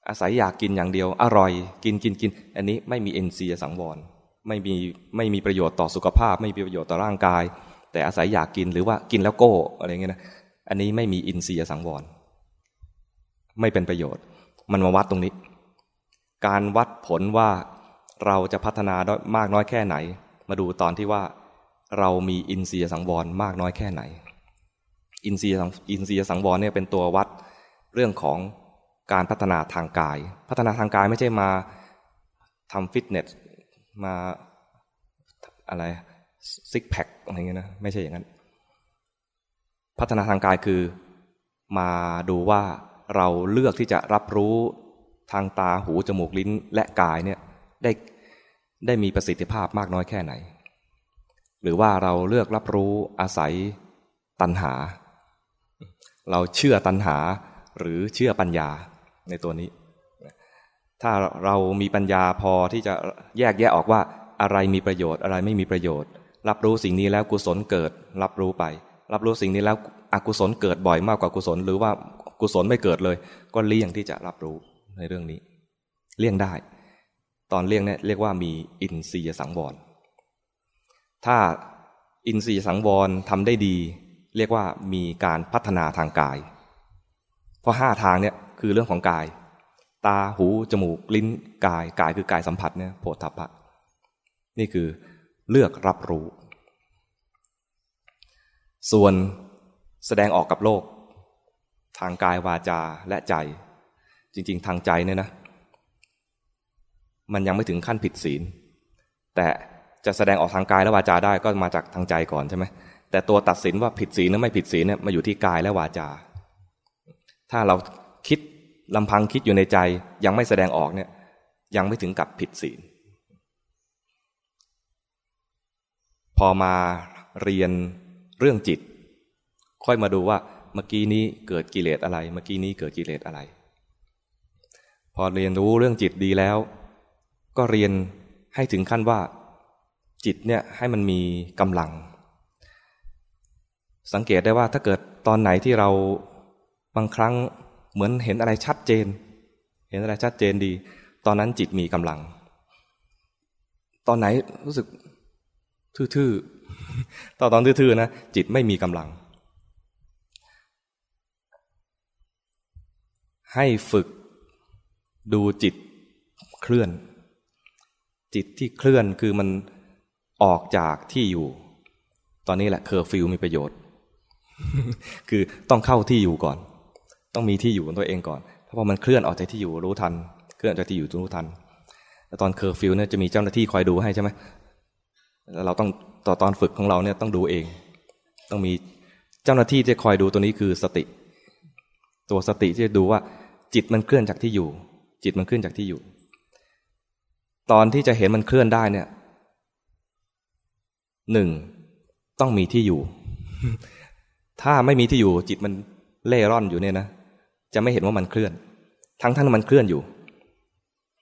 อาศัยอยากกินอย่างเดียว อร่อย กินกินกิน อันนี้ไม่มีอ็นซียสังวร ไม่มีไม่มีประโยชน์ต่อสุขภาพ ไม่มีประโยชน์ต่อร่างกาย แต่อาศัยอยากกินหรือว่ากินแล้วโก้อะไรเงี้ยนะ อันนี้ไม่มีอินทรียสังวร ไม่เป็นประโยชน์ มันมาวัดตรงนี้ การวัดผลว่าเราจะพัฒนาได้มากน้อยแค่ไหน มาดูตอนที่ว่าเรามีอินทรียสังวรมากน้อยแค่ไหน อินทรียอินทรียสังวรเนี่ยเป็นตัววัดเรื่องของการพัฒนาทางกาย พัฒนาทางกายไม่ใช่มาทำฟิตเนสมาอะไรซิกแพคอะไรเงี้ยนะไม่ใช่อย่างนั้น พัฒนาทางกายคือ มาดูว่าเราเลือกที่จะรับรู้ทางตาหูจมูกลิ้นและกายเนี่ยได้ได้มีประสิทธิภาพมากน้อยแค่ไหน หรือว่าเราเลือกรับรู้อาศัยตัณหา เราเชื่อตัณหาหรือเชื่อปัญญาในตัวนี้ ถ้าเรามีปัญญาพอที่จะแยกแยะออกว่าอะไรมีประโยชน์อะไรไม่มีประโยชน์ รับรู้สิ่งนี้แล้วกุศลเกิด รับรู้ไป รับรู้สิ่งนี้แล้วอกุศลเกิดบ่อยมากกว่ากุศล หรือว่ากุศลไม่เกิดเลย ก็เลี่ยงที่จะรับรู้ในเรื่องนี้ เลี่ยงได้ ตอนเลี่ยงเนี่ยเรียกว่ามีอินทรียสังวร ถ้าอินทรียสังวรทำได้ดี เรียกว่ามีการพัฒนาทางกาย เพราะห้าทางเนี่ยคือเรื่องของกาย ตาหู จมูก ลิ้นกาย กายคือกายสัมผัสเนี่ยโผฏฐัพพะนี่คือเลือกรับรู้ ส่วนแสดงออกกับโลก ทางกายวาจาและใจ จริง ๆ ทางใจเนี่ยนะ มันยังไม่ถึงขั้นผิดศีล แต่จะแสดงออกทางกายและวาจาได้ก็มาจากทางใจก่อนใช่ไหมแต่ตัวตัดสินว่าผิดศีลหรือไม่ผิดศีลเนี่ยมาอยู่ที่กายและวาจา ถ้าเราคิดลำพังคิดอยู่ในใจยังไม่แสดงออกเนี่ยยังไม่ถึงกับผิดศีล พอมาเรียน เรื่องจิต ค่อยมาดูว่าเมื่อกี้นี้เกิดกิเลสอะไร เมื่อกี้นี้เกิดกิเลสอะไร พอเรียนรู้เรื่องจิตดีแล้ว ก็เรียนให้ถึงขั้นว่า จิตเนี่ยให้มันมีกำลัง สังเกตได้ว่าถ้าเกิดตอนไหนที่เราบางครั้งเหมือนเห็นอะไรชัดเจน เห็นอะไรชัดเจนดี ตอนนั้นจิตมีกำลัง ตอนไหนรู้สึกทื่อ ตอนตอนทื่อๆนะจิตไม่มีกำลัง ให้ฝึกดูจิตเคลื่อน จิตที่เคลื่อนคือมันออกจากที่อยู่ ตอนนี้แหละเคอร์ฟิวมีประโยชน์ คือต้องเข้าที่อยู่ก่อน ต้องมีที่อยู่ของตัวเองก่อนเพราะมันเคลื่อนออกจากที่อยู่รู้ทัน เคลื่อนจากที่อยู่รู้ทันแต่ตอนเคอร์ฟิวเนี่ยจะมีเจ้าหน้าที่คอยดูให้ใช่ไหมเราต้อง ต่อตอนฝึกของเราเนี่ยต้องดูเอง ต้องมีเจ้าหน้าที่ที่คอยดูตัวนี้คือสติ ตัวสติที่จะดูว่า จิตมันเคลื่อนจากที่อยู่ จิตมันเคลื่อนจากที่อยู่ ตอนที่จะเห็นมันเคลื่อนได้เนี่ยหนึ่งต้องมีที่อยู่ ถ้าไม่มีที่อยู่ จิตมันเล่ร่อนอยู่เนี่ยนะจะไม่เห็นว่ามันเคลื่อน ทั้งทั้งที่มันเคลื่อนอยู่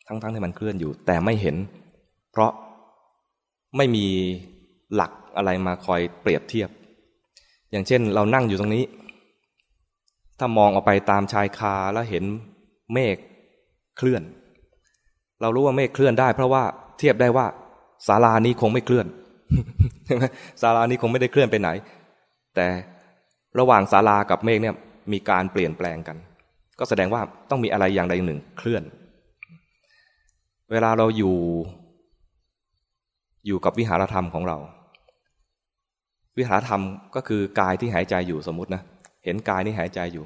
ทั้งทั้งที่มันเคลื่อนอยู่ แต่ไม่เห็น เพราะไม่มี หลักอะไรมาคอยเปรียบเทียบ อย่างเช่น เรานั่งอยู่ตรงนี้ ถ้ามองออกไปตามชายคาแล้วเห็นเมฆเคลื่อน เรารู้ว่าเมฆเคลื่อนได้ เพราะว่าเทียบได้ว่าศาลานี้คงไม่เคลื่อนใช่ไหมศาลานี้คงไม่ได้เคลื่อนไปไหน แต่ระหว่างศาลากับเมฆเนี่ยมีการเปลี่ยนแปลงกัน ก็แสดงว่าต้องมีอะไรอย่างใดหนึ่งเคลื่อน เวลาเราอยู่ อยู่กับวิหารธรรมของเรา วิหารธรรมก็คือกายที่หายใจอยู่สมมตินะเห็นกายที่หายใจอยู่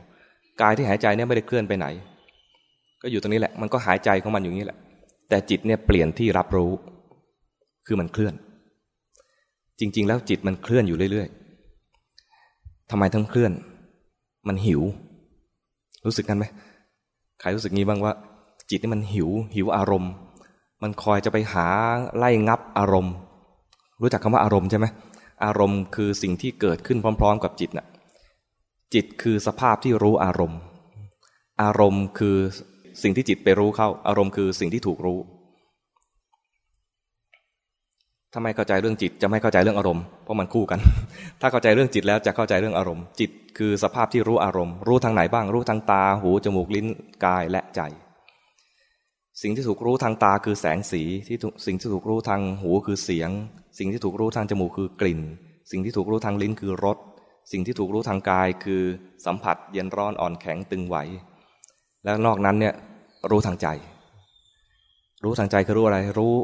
กายที่หายใจเนี่ยไม่ได้เคลื่อนไปไหน ก็อยู่ตรงนี้แหละ มันก็หายใจของมันอยู่นี้แหละ แต่จิตเนี่ยเปลี่ยนที่รับรู้ คือมันเคลื่อน จริง ๆ แล้วจิตมันเคลื่อนอยู่เรื่อยๆทำไมทั้งเคลื่อน มันหิว รู้สึกกันไหมใครรู้สึกงี้บ้างว่า จิตนี่มันหิว หิวอารมณ์ มันคอยจะไปหาไล่งับอารมณ์ รู้จักคำว่าอารมณ์ใช่ไหม อารมณ์คือสิ่งที่เกิดขึ้นพร้อม ๆ กับจิตน่ะจิตคือสภาพที่รู้อารมณ์ อารมณ์คือสิ่งที่จิตไปรู้เข้า อารมณ์คือสิ่งที่ถูกรู้ถ้าไม่เข้าใจเรื่องจิตจะไม่เข้าใจเรื่องอารมณ์เพราะมันคู่กัน ถ้าเข้าใจเรื่องจิตแล้วจะเข้าใจเรื่องอารมณ์ จิตคือสภาพที่รู้อารมณ์ รู้ทางไหนบ้าง รู้ทางตา หู จมูก ลิ้น กาย และใจ สิ่งที่ถูกรู้ทางตาคือแสงสีที่สิ่งที่ถูกรู้ทางหูคือเสียง สิ่งที่ถูกรู้ทางจมูกคือกลิ่น สิ่งที่ถูกรู้ทางลิ้นคือรสสิ่งที่ถูกรู้ทางกายคือสัมผัสเย็นร้อนอ่อนแข็งตึงไหว แล้วนอกนั้นเนี่ยรู้ทางใจ รู้ทางใจคือรู้อะไรรู้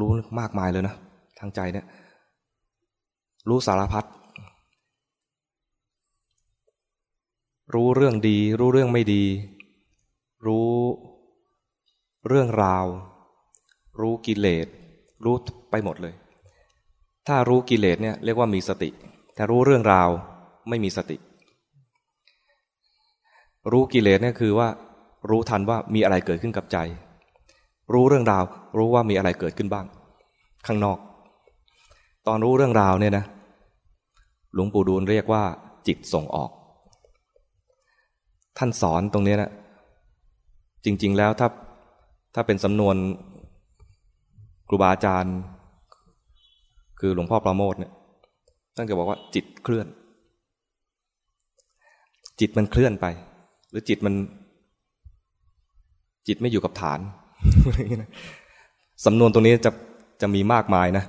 รู้มากมายเลยนะทางใจเนี่ยรู้สารพัดรู้เรื่องดี รู้เรื่องไม่ดี รู้เรื่องราว รู้กิเลส รู้ไปหมดเลย ถ้ารู้กิเลสเนี่ยเรียกว่ามีสติ แต่รู้เรื่องราวไม่มีสติ รู้กิเลสเนี่ยคือว่า รู้ทันว่ามีอะไรเกิดขึ้นกับใจ รู้เรื่องราว รู้ว่ามีอะไรเกิดขึ้นบ้าง ข้างนอก ตอนรู้เรื่องราวเนี่ยนะ หลวงปู่ดูลเรียกว่า จิตส่งออก ท่านสอนตรงนี้นะ จริง ๆ แล้วถ้าถ้าเป็นสำนวนครูบาอาจารย์ คือหลวงพ่อประโมทเนี่ยท่านจะบอกว่าจิตเคลื่อน จิตมันเคลื่อนไป หรือจิตมัน จิตไม่อยู่กับฐานสำนวนตรงนี้จะจะมีมากมายนะ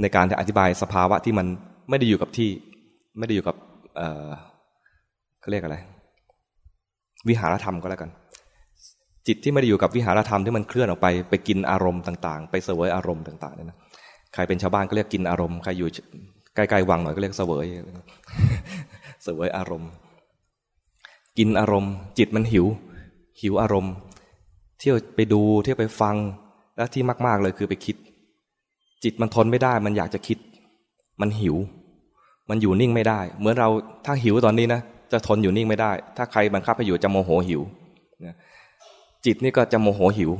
ในการจะอธิบายสภาวะที่มันไม่ได้อยู่กับที่ ไม่ได้อยู่กับ เออเขาเรียกอะไร วิหารธรรมก็แล้วกัน จิตที่ไม่ได้อยู่กับวิหารธรรมที่มันเคลื่อนออกไปไปกินอารมณ์ต่างๆ ไปเสวยอารมณ์ต่างๆเนี่ยนะใครเป็นชาวบ้านก็เรียกกินอารมณ์ใครอยู่ใกล้ๆวังหน่อยก็เรียกเสวยเสวยอารมณ์ กินอารมณ์ จิตมันหิว หิวอารมณ์ เที่ยวไปดูเที่ยวไปฟังแล้วที่มาก ๆเลยคือไปคิด จิตมันทนไม่ได้ มันอยากจะคิด มันหิว มันอยู่นิ่งไม่ได้ เหมือนเราถ้าหิวตอนนี้นะจะทนอยู่นิ่งไม่ได้ ถ้าใครบังคับให้อยู่จะโมโหหิว จิตนี่ก็จะโมโหหิว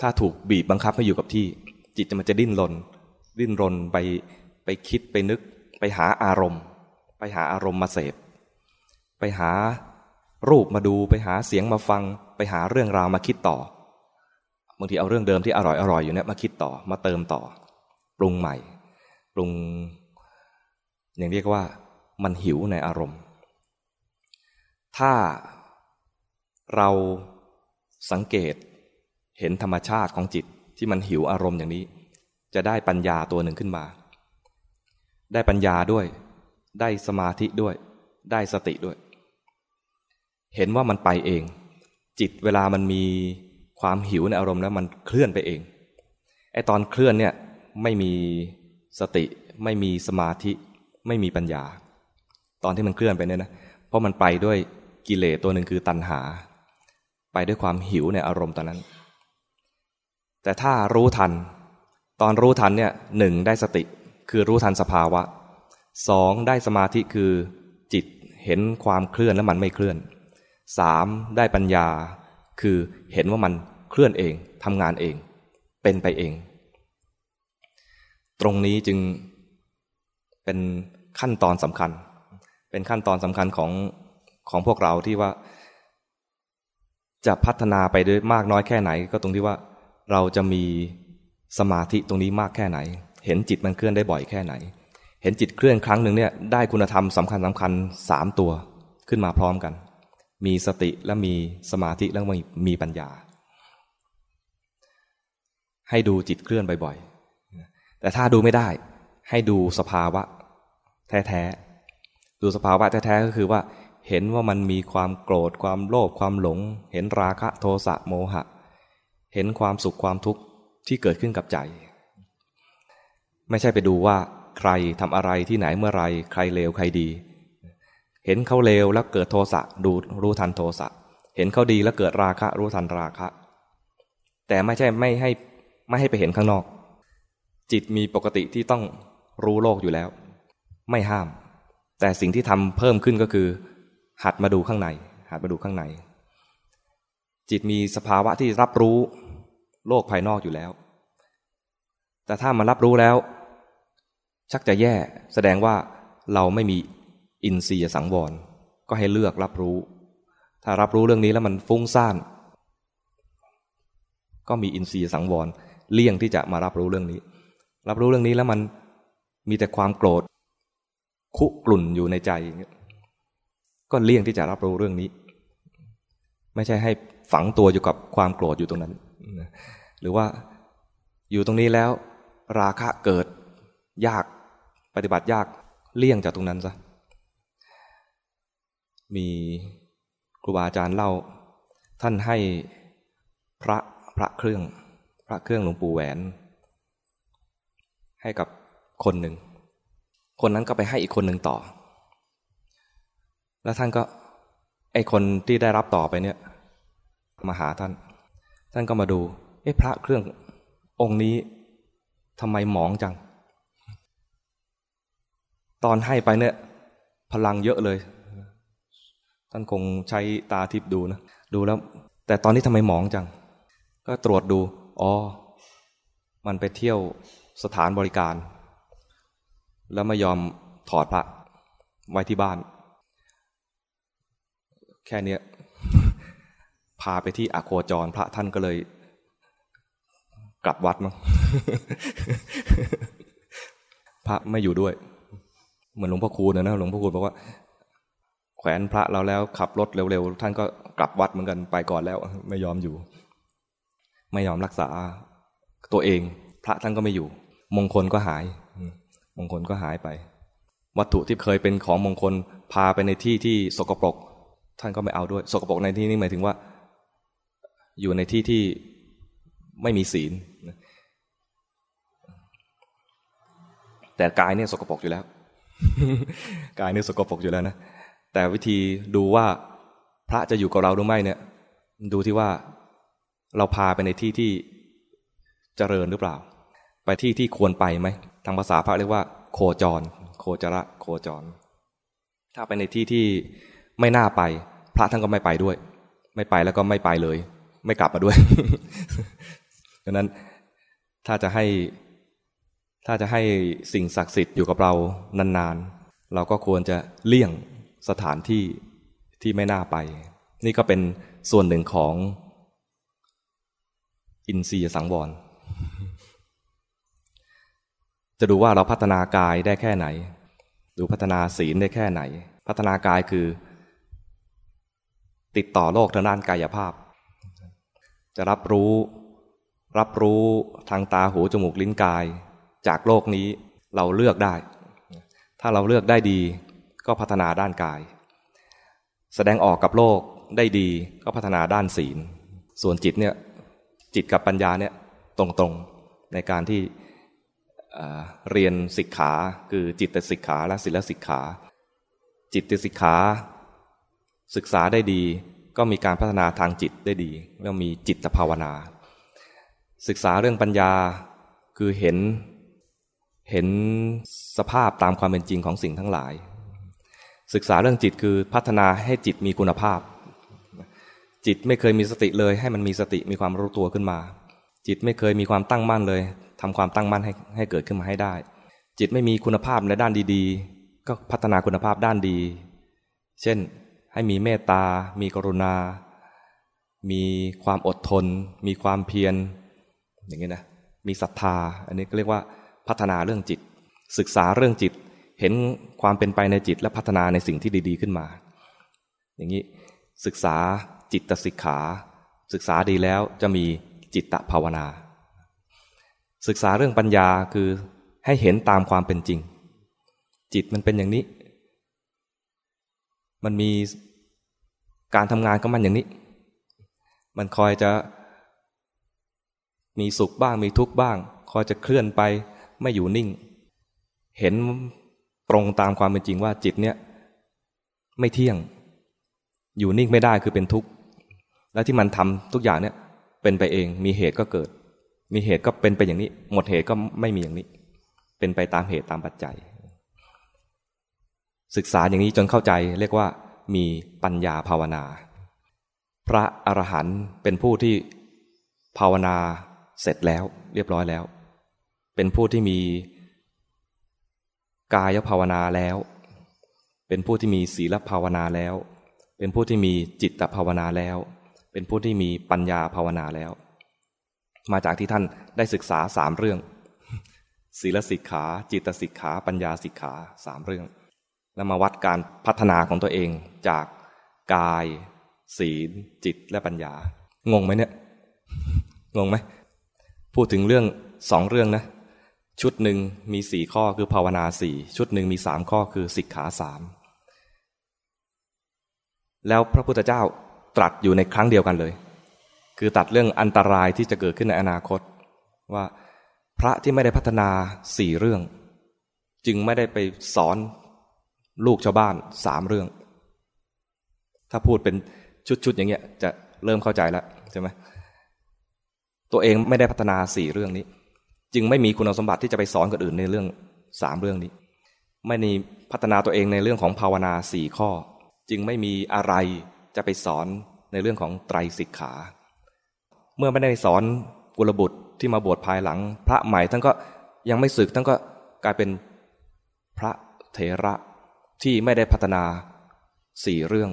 ถ้าถูกบีบบังคับให้อยู่กับที่ จิตมันจะดิ้นรน ดิ้นรนไปไปคิดไปนึก ไปหาอารมณ์ ไปหาอารมณ์มาเสพ ไปหารูปมาดูไปหาเสียงมาฟัง ไปหาเรื่องราวมาคิดต่อบางทีเอาเรื่องเดิมที่อร่อยอร่อยอยู่เนี่ยมาคิดต่อมาเติมต่อ ปรุงใหม่ ปรุง อย่างเรียกว่ามันหิวในอารมณ์ ถ้าเรา สังเกตเห็นธรรมชาติของจิตที่มันหิวอารมณ์อย่างนี้ จะได้ปัญญาตัวหนึ่งขึ้นมา ได้ปัญญาด้วย ได้สมาธิด้วย ได้สติด้วย เห็นว่ามันไปเอง จิตเวลามันมีความหิวในอารมณ์แล้วมันเคลื่อนไปเองไอตอนเคลื่อนเนี่ยไม่มีสติ ไม่มีสมาธิ ไม่มีปัญญา ตอนที่มันเคลื่อนไปเนี่ยนะเพราะมันไปด้วยกิเลสตัวหนึ่งคือตัณหา ไปด้วยความหิวในอารมณ์ตอนนั้น แต่ถ้ารู้ทัน ตอนรู้ทันเนี่ยหนึ่งได้สติคือรู้ทันสภาวะสองได้สมาธิคือจิตเห็นความเคลื่อนแล้วมันไม่เคลื่อนสามได้ปัญญา คือเห็นว่ามันเคลื่อนเองทำงานเอง เป็นไปเอง ตรงนี้จึงเป็นขั้นตอนสำคัญ เป็นขั้นตอนสำคัญของของพวกเราที่ว่า จะพัฒนาไปด้วยมากน้อยแค่ไหน ก็ตรงที่ว่าเราจะมีสมาธิตรงนี้มากแค่ไหน เห็นจิตมันเคลื่อนได้บ่อยแค่ไหน เห็นจิตเคลื่อนครั้งหนึ่งเนี่ยได้คุณธรรมสำคัญสำคัญสามตัวขึ้นมาพร้อมกัน มีสติและมีสมาธิแล้วมีมีปัญญา ให้ดูจิตเคลื่อนบ่อยๆ แต่ถ้าดูไม่ได้ ให้ดูสภาวะ แท้ๆ ดูสภาวะแท้ๆก็คือว่า เห็นว่ามันมีความโกรธความโลภความหลง เห็นราคะโทสะโมหะ เห็นความสุขความทุกข์ที่เกิดขึ้นกับใจ ไม่ใช่ไปดูว่า ใครทำอะไรที่ไหนเมื่อไร ใครเลวใครดี เห็นเขาเลวแล้วเกิดโทสะดูรู้ทันโทสะเห็นเขาดีแล้วเกิดราคะรู้ทันราคะ แต่ไม่ใช่ไม่ให้ไม่ให้ไปเห็นข้างนอก จิตมีปกติที่ต้องรู้โลกอยู่แล้ว ไม่ห้าม แต่สิ่งที่ทำเพิ่มขึ้นก็คือ หัดมาดูข้างใน หัดมาดูข้างใน จิตมีสภาวะที่รับรู้โลกภายนอกอยู่แล้ว แต่ถ้ามารับรู้แล้ว ชักจะแย่แสดงว่าเราไม่มีอินทรียสังวร ก็ให้เลือกรับรู้ ถ้ารับรู้เรื่องนี้แล้วมันฟุ้งซ่าน ก็มีอินทรียสังวร เลี่ยงที่จะมารับรู้เรื่องนี้ รับรู้เรื่องนี้แล้วมันมีแต่ความโกรธ คุกลุ่นอยู่ในใจ ก็เลี่ยงที่จะรับรู้เรื่องนี้ ไม่ใช่ให้ฝังตัวอยู่กับความโกรธอยู่ตรงนั้น หรือว่าอยู่ตรงนี้แล้วราคะเกิดยากปฏิบัติยากเลี่ยงจากตรงนั้นซะ มีครูบาอาจารย์เล่า ท่านให้พระพระเครื่อง พระเครื่องหลวงปู่แหวน ให้กับคนหนึ่ง คนนั้นก็ไปให้อีกคนหนึ่งต่อ แล้วท่านก็ ไอคนที่ได้รับต่อไปเนี่ย มาหาท่าน ท่านก็มาดู เอ้พระเครื่ององค์นี้ทำไมหมองจัง ตอนให้ไปเนี่ย พลังเยอะเลย ท่านคงใช้ตาทิพดูนะ ดูแล้ว แต่ตอนนี้ทำไมหมองจัง ก็ตรวจดู อ๋อ มันไปเที่ยวสถานบริการ แล้วไม่ยอมถอดพระไว้ที่บ้าน แค่เนี้ยพาไปที่อโคจร พระท่านก็เลย กลับวัดมั้งพระไม่อยู่ด้วย เหมือนหลวงพ่อคูณนะนะหลวงพ่อคูณบอกว่า แขวนพระเราแล้วขับรถเร็วๆท่านก็กลับวัดเหมือนกันไปก่อนแล้ว ไม่ยอมอยู่ ไม่ยอมรักษาตัวเอง พระท่านก็ไม่อยู่ มงคลก็หาย มงคลก็หายไป วัตถุที่เคยเป็นของมงคลพาไปในที่ที่สกปรก ท่านก็ไม่เอาด้วย สกปรกในที่นี้หมายถึงว่า อยู่ในที่ที่ไม่มีศีล แต่กายเนี่ยสกปรกอยู่แล้ว กายเนี่ยสกปรกอยู่แล้วนะ แต่วิธีดูว่าพระจะอยู่กับเราหรือไม่เนี่ย ดูที่ว่าเราพาไปในที่ที่เจริญหรือเปล่า ไปที่ที่ควรไปไหม ทางภาษาพระเรียกว่า โคจร โคจระ โคจร ถ้าไปในที่ที่ ไม่น่าไป พระท่านก็ไม่ไปด้วย ไม่ไปแล้วก็ไม่ไปเลย ไม่กลับมาด้วยดังนั้นถ้าจะให้ถ้าจะให้สิ่งศักดิ์สิทธิ์อยู่กับเรานานๆ เราก็ควรจะเลี่ยงสถานที่ที่ไม่น่าไป นี่ก็เป็นส่วนหนึ่งของ อินทรียสังวร จะดูว่าเราพัฒนากายได้แค่ไหน ดูพัฒนาศีลได้แค่ไหน พัฒนากายคือ ติดต่อโลกทางด้านกายภาพ จะรับรู้ รับรู้ทางตาหูจมูกลิ้นกาย จากโลกนี้เราเลือกได้ ถ้าเราเลือกได้ดีก็พัฒนาด้านกาย แสดงออกกับโลกได้ดีก็พัฒนาด้านศีล ส่วนจิตเนี่ยจิตกับปัญญาเนี่ยตรงๆในการที่เรียนศิกขาคือจิตศิกขาและศีลศิกขา จิตศิกขา ศึกษาได้ดี ก็มีการพัฒนาทางจิตได้ดีแล้วมีจิตภาวนา ศึกษาเรื่องปัญญาคือเห็นเห็นสภาพตามความเป็นจริงของสิ่งทั้งหลาย ศึกษาเรื่องจิตคือพัฒนาให้จิตมีคุณภาพ จิตไม่เคยมีสติเลย ให้มันมีสติมีความรู้ตัวขึ้นมา จิตไม่เคยมีความตั้งมั่นเลยทำความตั้งมั่นให้ให้เกิดขึ้นมาให้ได้ จิตไม่มีคุณภาพในด้านดี ๆ ก็พัฒนาคุณภาพด้านดี เช่น ให้มีเมตตา มีกรุณา มีความอดทน มีความเพียร อย่างนี้นะ มีศรัทธา อันนี้ก็เรียกว่าพัฒนาเรื่องจิต ศึกษาเรื่องจิต เห็นความเป็นไปในจิตและพัฒนาในสิ่งที่ดี ๆ ขึ้นมา อย่างนี้ศึกษาจิตสิกขา ศึกษาดีแล้วจะมีจิตตภาวนา ศึกษาเรื่องปัญญาคือให้เห็นตามความเป็นจริง จิตมันเป็นอย่างนี้ มันมี การทำงานก็มันอย่างนี้ มันคอยจะมีสุขบ้างมีทุกข์บ้าง คอยจะเคลื่อนไปไม่อยู่นิ่ง เห็นตรงตามความเป็นจริงว่าจิตเนี่ยไม่เที่ยง อยู่นิ่งไม่ได้คือเป็นทุกข์ และที่มันทำทุกอย่างเนี่ยเป็นไปเอง มีเหตุก็เกิด มีเหตุก็เป็นไปอย่างนี้ หมดเหตุก็ไม่มีอย่างนี้ เป็นไปตามเหตุตามปัจจัย ศึกษาอย่างนี้จนเข้าใจเรียกว่า มีปัญญาภาวนา พระอรหันต์เป็นผู้ที่ภาวนาเสร็จแล้วเรียบร้อยแล้ว เป็นผู้ที่มีกายภาวนาแล้ว เป็นผู้ที่มีศีลภาวนาแล้ว เป็นผู้ที่มีจิตภาวนาแล้ว เป็นผู้ที่มีปัญญาภาวนาแล้ว มาจากที่ท่านได้ศึกษาสามเรื่อง ศีลสิกขา จิตสิกขา ปัญญาสิกขาสามเรื่อง แล้วมาวัดการพัฒนาของตัวเองจากกาย ศีล จิตและปัญญา งงไหมเนี่ย งงไหม พูดถึงเรื่องสองเรื่องนะ ชุดหนึ่งมีสี่ข้อคือภาวนาสี่ชุดหนึ่งมีสามข้อคือสิกขาสามแล้วพระพุทธเจ้าตรัสอยู่ในครั้งเดียวกันเลย คือตัดเรื่องอันตรายที่จะเกิดขึ้นในอนาคต ว่าพระที่ไม่ได้พัฒนาสี่เรื่อง จึงไม่ได้ไปสอน ลูกชาวบ้านสามเรื่อง ถ้าพูดเป็นชุดๆอย่างเงี้ย จะเริ่มเข้าใจแล้วใช่ไหมตัวเองไม่ได้พัฒนาสี่เรื่องนี้ จึงไม่มีคุณสมบัติที่จะไปสอนคนอื่นในเรื่องสามเรื่องนี้ ไม่มีพัฒนาตัวเองในเรื่องของภาวนาสี่ข้อ จึงไม่มีอะไรจะไปสอนในเรื่องของไตรสิกขา เมื่อไม่ได้สอนกุลบุตรที่มาบวชภายหลัง พระใหม่ท่านก็ยังไม่ศึกท่านก็กลายเป็นพระเถระ ที่ไม่ได้พัฒนาสี่เรื่อง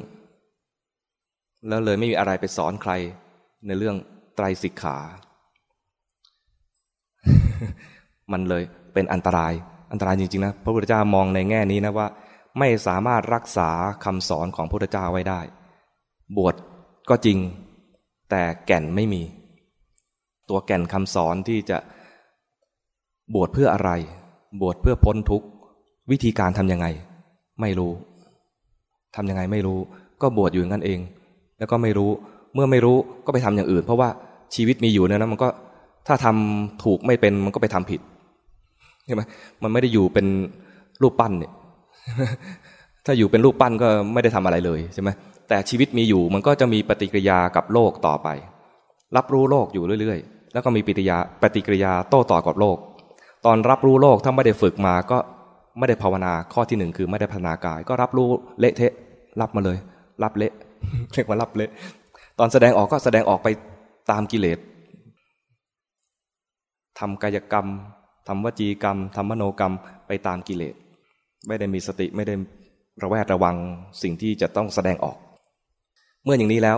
แล้วเลยไม่มีอะไรไปสอนใครในเรื่องไตรสิกขา มันเลยเป็นอันตราย อันตรายจริงๆนะพระพุทธเจ้ามองในแง่นี้นะว่า ไม่สามารถรักษาคำสอนของพระพุทธเจ้าไว้ได้ บวชก็จริง แต่แก่นไม่มี ตัวแก่นคำสอนที่จะบวชเพื่ออะไร บวชเพื่อพ้นทุกข์วิธีการทำยังไง ไม่รู้ทำยังไงไม่รู้ ก็บวชอยู่งั้นเอง แล้วก็ไม่รู้ เมื่อไม่รู้ก็ไปทำอย่างอื่น เพราะว่าชีวิตมีอยู่เนี่ยนะมันก็ถ้าทำถูกไม่เป็นมันก็ไปทำผิดใช่ไหมมันไม่ได้อยู่เป็นรูปปั้นเนี่ยถ้าอยู่เป็นรูปปั้นก็ไม่ได้ทำอะไรเลยใช่ไหมแต่ชีวิตมีอยู่มันก็จะมีปฏิกิริยากับโลกต่อไป รับรู้โลกอยู่เรื่อย ๆ แล้วก็มีปฏิยาปฏิกิริยาโต้ตอบกับโลก ตอนรับรู้โลกถ้าไม่ได้ฝึกมาก็ ไม่ได้ภาวนาข้อที่หนึ่งคือไม่ได้พัฒนากาย ก็รับรู้เละเทะรับมาเลย รับเละเรียกว่ารับเละ ตอนแสดงออกก็แสดงออกไปตามกิเลสทำกายกรรมทำวจีกรรมทำมโนกรรมไปตามกิเลส ไม่ได้มีสติไม่ได้ระแวดระวังสิ่งที่จะต้องแสดงออก เมื่ออย่างนี้แล้ว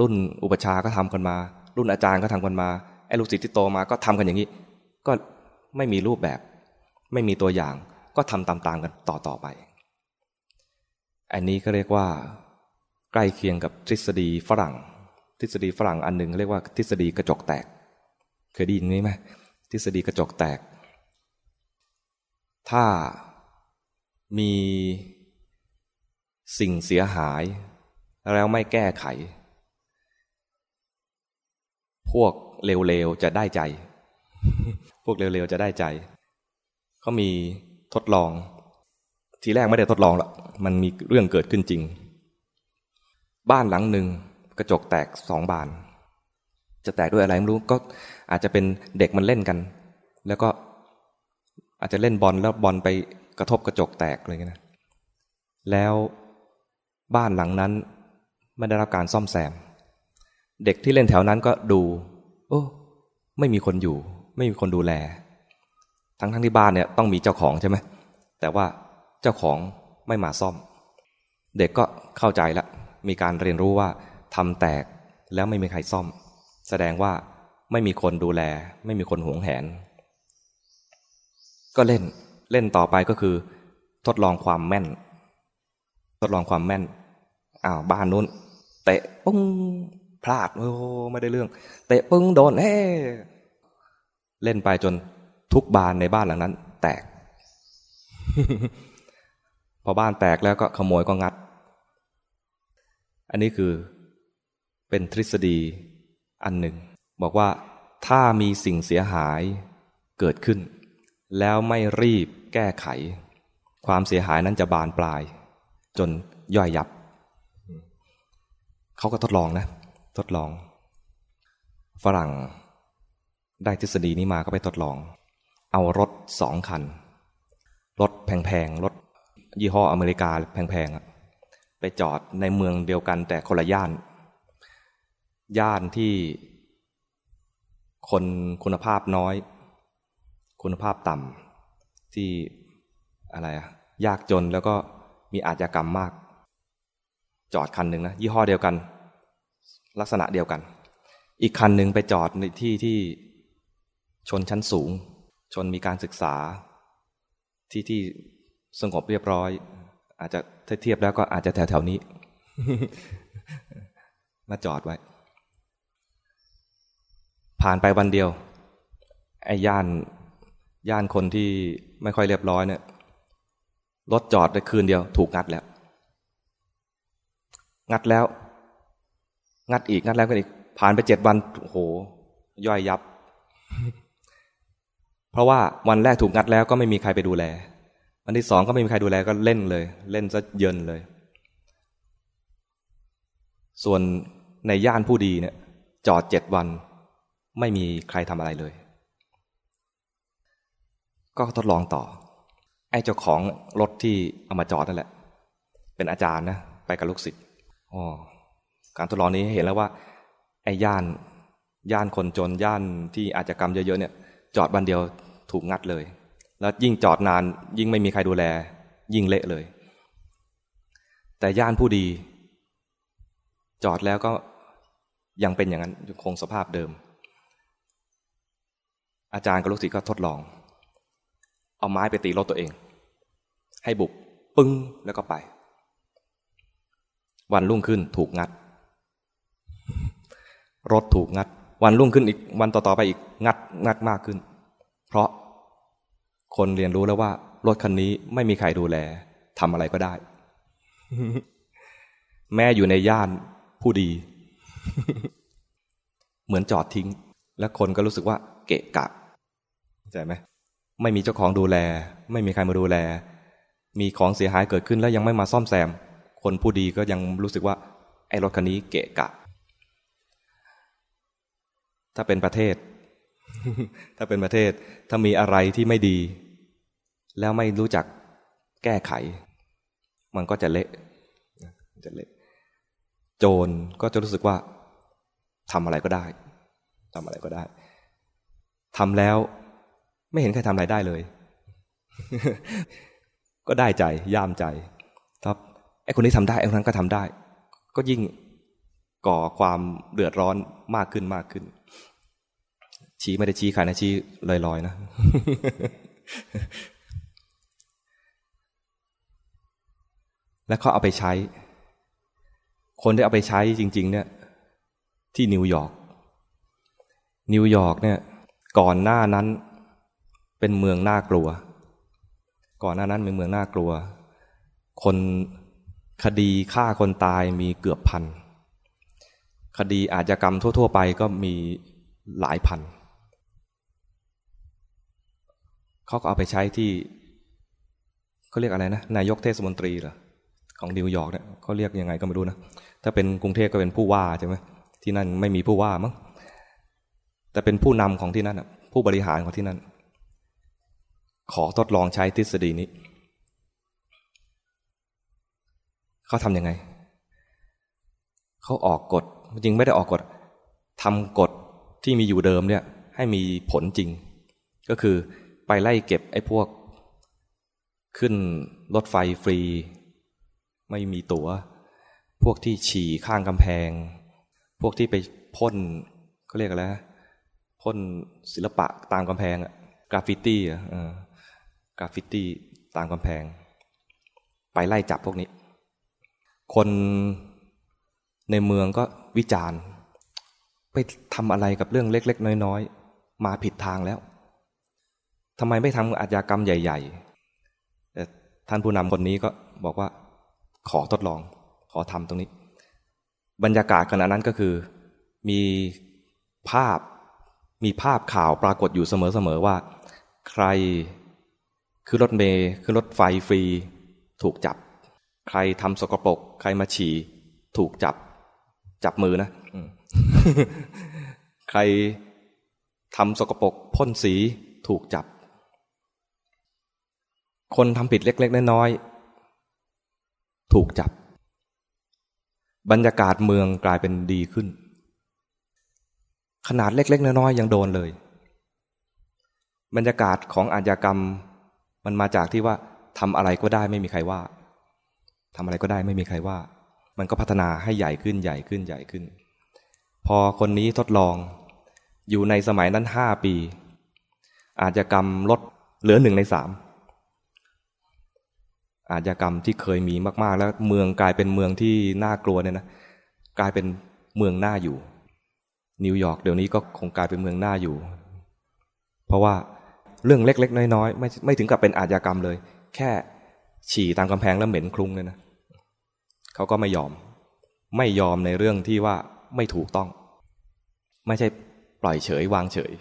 รุ่นอุปชาก็ทำกันมา รุ่นอาจารย์ก็ทำกันมาไอ้ลูกศิษย์ที่โตมาก็ทำกันอย่างนี้ ก็ ไม่มีรูปแบบ ไม่มีตัวอย่างก็ทำตามๆกันต่อต่อไป อันนี้ก็เรียกว่า ใกล้เคียงกับทฤษฎีฝรั่ง ทฤษฎีฝรั่งอันหนึ่งเรียกว่าทฤษฎีกระจกแตก เคยได้ยินไหมทฤษฎีกระจกแตก ถ้ามีสิ่งเสียหาย แล้วไม่แก้ไข พวกเร็วๆจะได้ใจ พวกเร็วๆจะได้ใจเขามีทดลอง ทีแรกไม่ได้ทดลองหรอกมันมีเรื่องเกิดขึ้นจริง บ้านหลังหนึ่งกระจกแตกสองบาน จะแตกด้วยอะไรไม่รู้ก็อาจจะเป็นเด็กมันเล่นกัน แล้วก็อาจจะเล่นบอลแล้วบอลไปกระทบกระจกแตกอะไรเงี้ยนะแล้วบ้านหลังนั้นไม่ได้รับการซ่อมแซม เด็กที่เล่นแถวนั้นก็ดู โอ้ ไม่มีคนอยู่ ไม่มีคนดูแล ทั้งทั้งที่บ้านเนี่ยต้องมีเจ้าของใช่ไหมแต่ว่าเจ้าของไม่มาซ่อม เด็กก็เข้าใจแล้วมีการเรียนรู้ว่าทำแตกแล้วไม่มีใครซ่อม แสดงว่าไม่มีคนดูแล ไม่มีคนหวงแหน ก็เล่นเล่นต่อไปก็คือ ทดลองความแม่น ทดลองความแม่นอ้าวบ้านนู้นเตะปุ้งพลาดโอ้ไม่ได้เรื่อง เตะปึ้งโดนเฮ้ เล่นไปจนทุกบานในบ้านหลังนั้น แตก พอบ้านแตกแล้วก็ขโมยก็งัด อันนี้คือเป็นทฤษฎีอันหนึ่ง บอกว่าถ้ามีสิ่งเสียหายเกิดขึ้น แล้วไม่รีบแก้ไข ความเสียหายนั้นจะบานปลาย จนย่อยยับ เขาก็ทดลองนะ ทดลอง ฝรั่ง ได้ทฤษฎีนี้มาก็ไปทดลอง เอารถสองคัน รถแพงๆ รถยี่ห้ออเมริกาแพงๆ ไปจอดในเมืองเดียวกันแต่คนละย่าน ย่านที่คนคุณภาพน้อย คุณภาพต่ำที่อะไรอะยากจนแล้วก็มีอาชญากรรมมาก จอดคันหนึ่งนะ ยี่ห้อเดียวกัน ลักษณะเดียวกัน อีกคันหนึ่งไปจอดในที่ที่ ชนชั้นสูง ชนมีการศึกษา ที่ที่สงบเรียบร้อย อาจจะถ้าเทียบแล้วก็อาจจะแถวแถวนี้ มาจอดไว้ ผ่านไปวันเดียว ไอ้ย่าน ย่านคนที่ไม่ค่อยเรียบร้อยเนี่ยรถจอดได้คืนเดียว ถูกงัดแล้ว งัดแล้ว งัดอีกงัดแล้วกันอีก ผ่านไปเจ็ดวันโอ้โห ย่อยยับ เพราะว่าวันแรกถูกงัดแล้วก็ไม่มีใครไปดูแล วันที่สองก็ไม่มีใครดูแลก็เล่นเลย เล่นซะเยินเลย ส่วนในย่านผู้ดีเนี่ย จอดเจ็ดวัน ไม่มีใครทำอะไรเลย ก็ทดลองต่อ ไอ้เจ้าของรถที่เอามาจอดนั่นแหละ เป็นอาจารย์นะ ไปกับลูกศิษย์อ๋อการทดลองนี้เห็นแล้วว่า ไอ้ย่าน ย่านคนจนย่านที่อาจจะกรรมเยอะๆเนี่ย จอดวันเดียว ถูกงัดเลย แล้วยิ่งจอดนานยิ่งไม่มีใครดูแล ยิ่งเละเลย แต่ย่านผู้ดี จอดแล้วก็ยังเป็นอย่างนั้นคงสภาพเดิม อาจารย์กับลูกศิษย์ก็ทดลอง เอาไม้ไปตีรถตัวเอง ให้บุกปึ้งแล้วก็ไป วันรุ่งขึ้นถูกงัด รถถูกงัด วันรุ่งขึ้นอีกวันต่อๆไปอีกงัดงัดมากขึ้น เพราะ คนเรียนรู้แล้วว่ารถคันนี้ไม่มีใครดูแลทำอะไรก็ได้ แม่อยู่ในย่านผู้ดี เหมือนจอดทิ้ง แล้วคนก็รู้สึกว่า เกะกะใช่ไหมไม่มีเจ้าของดูแล ไม่มีใครมาดูแล มีของเสียหายเกิดขึ้นแล้วยังไม่มาซ่อมแซม คนผู้ดีก็ยังรู้สึกว่า ไอ้รถคันนี้เกะกะ ถ้าเป็นประเทศ ถ้าเป็นประเทศถ้ามีอะไรที่ไม่ดี แล้วไม่รู้จักแก้ไข มันก็จะเละจะเละ โจรก็จะรู้สึกว่าทำอะไรก็ได้ทำอะไรก็ได้ทำแล้วไม่เห็นใครทำอะไรได้เลย ก็ได้ใจย่ามใจครับไอ้คนนี้ทำได้ไอ้คนนั้นก็ทำได้ ก็ยิ่งก่อความเดือดร้อนมากขึ้นมากขึ้น ชี้ไม่ได้ชี้ใครนะชี้ลอยๆนะ แล้วเขาเอาไปใช้ คนที่เอาไปใช้จริง ๆ เนี่ย ที่นิวยอร์กนิวยอร์กเนี่ย ก่อนหน้านั้นเป็นเมืองน่ากลัว ก่อนหน้านั้นเป็นเมืองน่ากลัว คนคดีฆ่าคนตายมีเกือบพัน คดีอาชญากรรมทั่ว ๆ ไปก็มีหลายพัน เขาก็เอาไปใช้ที่เขาเรียกอะไรนะ นายกเทศมนตรีเหรอ ของนิวยอร์กเนี่ยเขาเรียกยังไงก็ไม่รู้นะ ถ้าเป็นกรุงเทพก็เป็นผู้ว่าใช่ไหมที่นั่นไม่มีผู้ว่ามั้งแต่เป็นผู้นำของที่นั่นผู้บริหารของที่นั่น ขอทดลองใช้ทฤษฎีนี้ เขาทำยังไง เขาออกกฎจริงไม่ได้ออกกฎทำกฎที่มีอยู่เดิมเนี่ยให้มีผลจริง ก็คือไปไล่เก็บไอ้พวก ขึ้นรถไฟฟรี ไม่มีตัว๋ว พวกที่ฉี่ข้างกำแพง พวกที่ไปพ่นเขาเรียกอะไรพ่นศิลปะตามกำแพงอะกราฟฟิตี้อะกราฟฟิตี้ตามกำแพง ไปไล่จับพวกนี้ คนในเมืองก็วิจารณ์ ไปทำอะไรกับเรื่องเล็ก ๆ น้อย ๆ มาผิดทางแล้วทำไมไม่ทำอาชญากรรมใหญ่ ๆ แต่ท่านผู้นำคนนี้ก็บอกว่า ขอทดลอง ขอทำตรงนี้ บรรยากาศขณะนั้นก็คือ มีภาพมีภาพข่าวปรากฏอยู่เสมอๆว่า ใครคือรถเมย์คือรถไฟฟรี ถูกจับ ใครทำสกปรก ใครมาฉี่ ถูกจับ จับมือนะใครทำสกปรกพ่นสีถูกจับ คนทำผิดเล็ก ๆ น้อยๆ ถูกจับ บรรยากาศเมืองกลายเป็นดีขึ้น ขนาดเล็ก ๆ น้อยๆยังโดนเลย บรรยากาศของอาชญากรรมมันมาจากที่ว่าทำอะไรก็ได้ไม่มีใครว่าทำอะไรก็ได้ไม่มีใครว่า มันก็พัฒนาให้ใหญ่ขึ้นใหญ่ขึ้นใหญ่ขึ้น พอคนนี้ทดลอง อยู่ในสมัยนั้นห้าปี อาชญากรรมลดเหลือหนึ่งในสาม อาชญากรรมที่เคยมีมากๆ แล้วเมืองกลายเป็นเมืองที่น่ากลัวเนี่ยนะกลายเป็นเมืองน่าอยู่ นิวยอร์กเดี๋ยวนี้ก็คงกลายเป็นเมืองน่าอยู่ เพราะว่าเรื่องเล็กๆ น้อยๆไม่ไม่ถึงกับเป็นอาชญากรรมเลย แค่ฉี่ตามกำแพงแล้วเหม็นคลุ้งเลยนะเขาก็ไม่ยอม ไม่ยอมในเรื่องที่ว่าไม่ถูกต้อง ไม่ใช่ปล่อยเฉยวางเฉย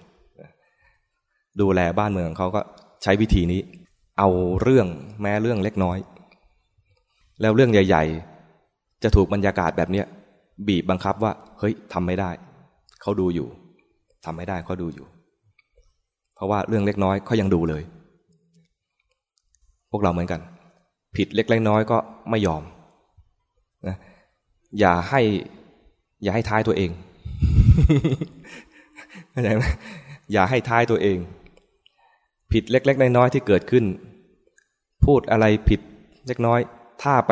ดูแลบ้านเมืองเขาก็ใช้วิธีนี้ เอาเรื่องแม้เรื่องเล็กน้อย แล้วเรื่องใหญ่ ๆ จะถูกบรรยากาศแบบเนี้ยบีบบังคับว่า เฮ้ยทำไม่ได้ เขาดูอยู่ทำไม่ได้เขาดูอยู่ เพราะว่าเรื่องเล็กน้อยเขายังดูเลย พวกเราเหมือนกัน ผิดเล็กเล็กน้อยก็ไม่ยอมนะอย่าให้ อย่าให้ท้ายตัวเองเข้าใจไหมอย่าให้ท้ายตัวเอง ผิดเล็ก ๆ น้อยๆที่เกิดขึ้น พูดอะไรผิดเล็กน้อย ถ้าไป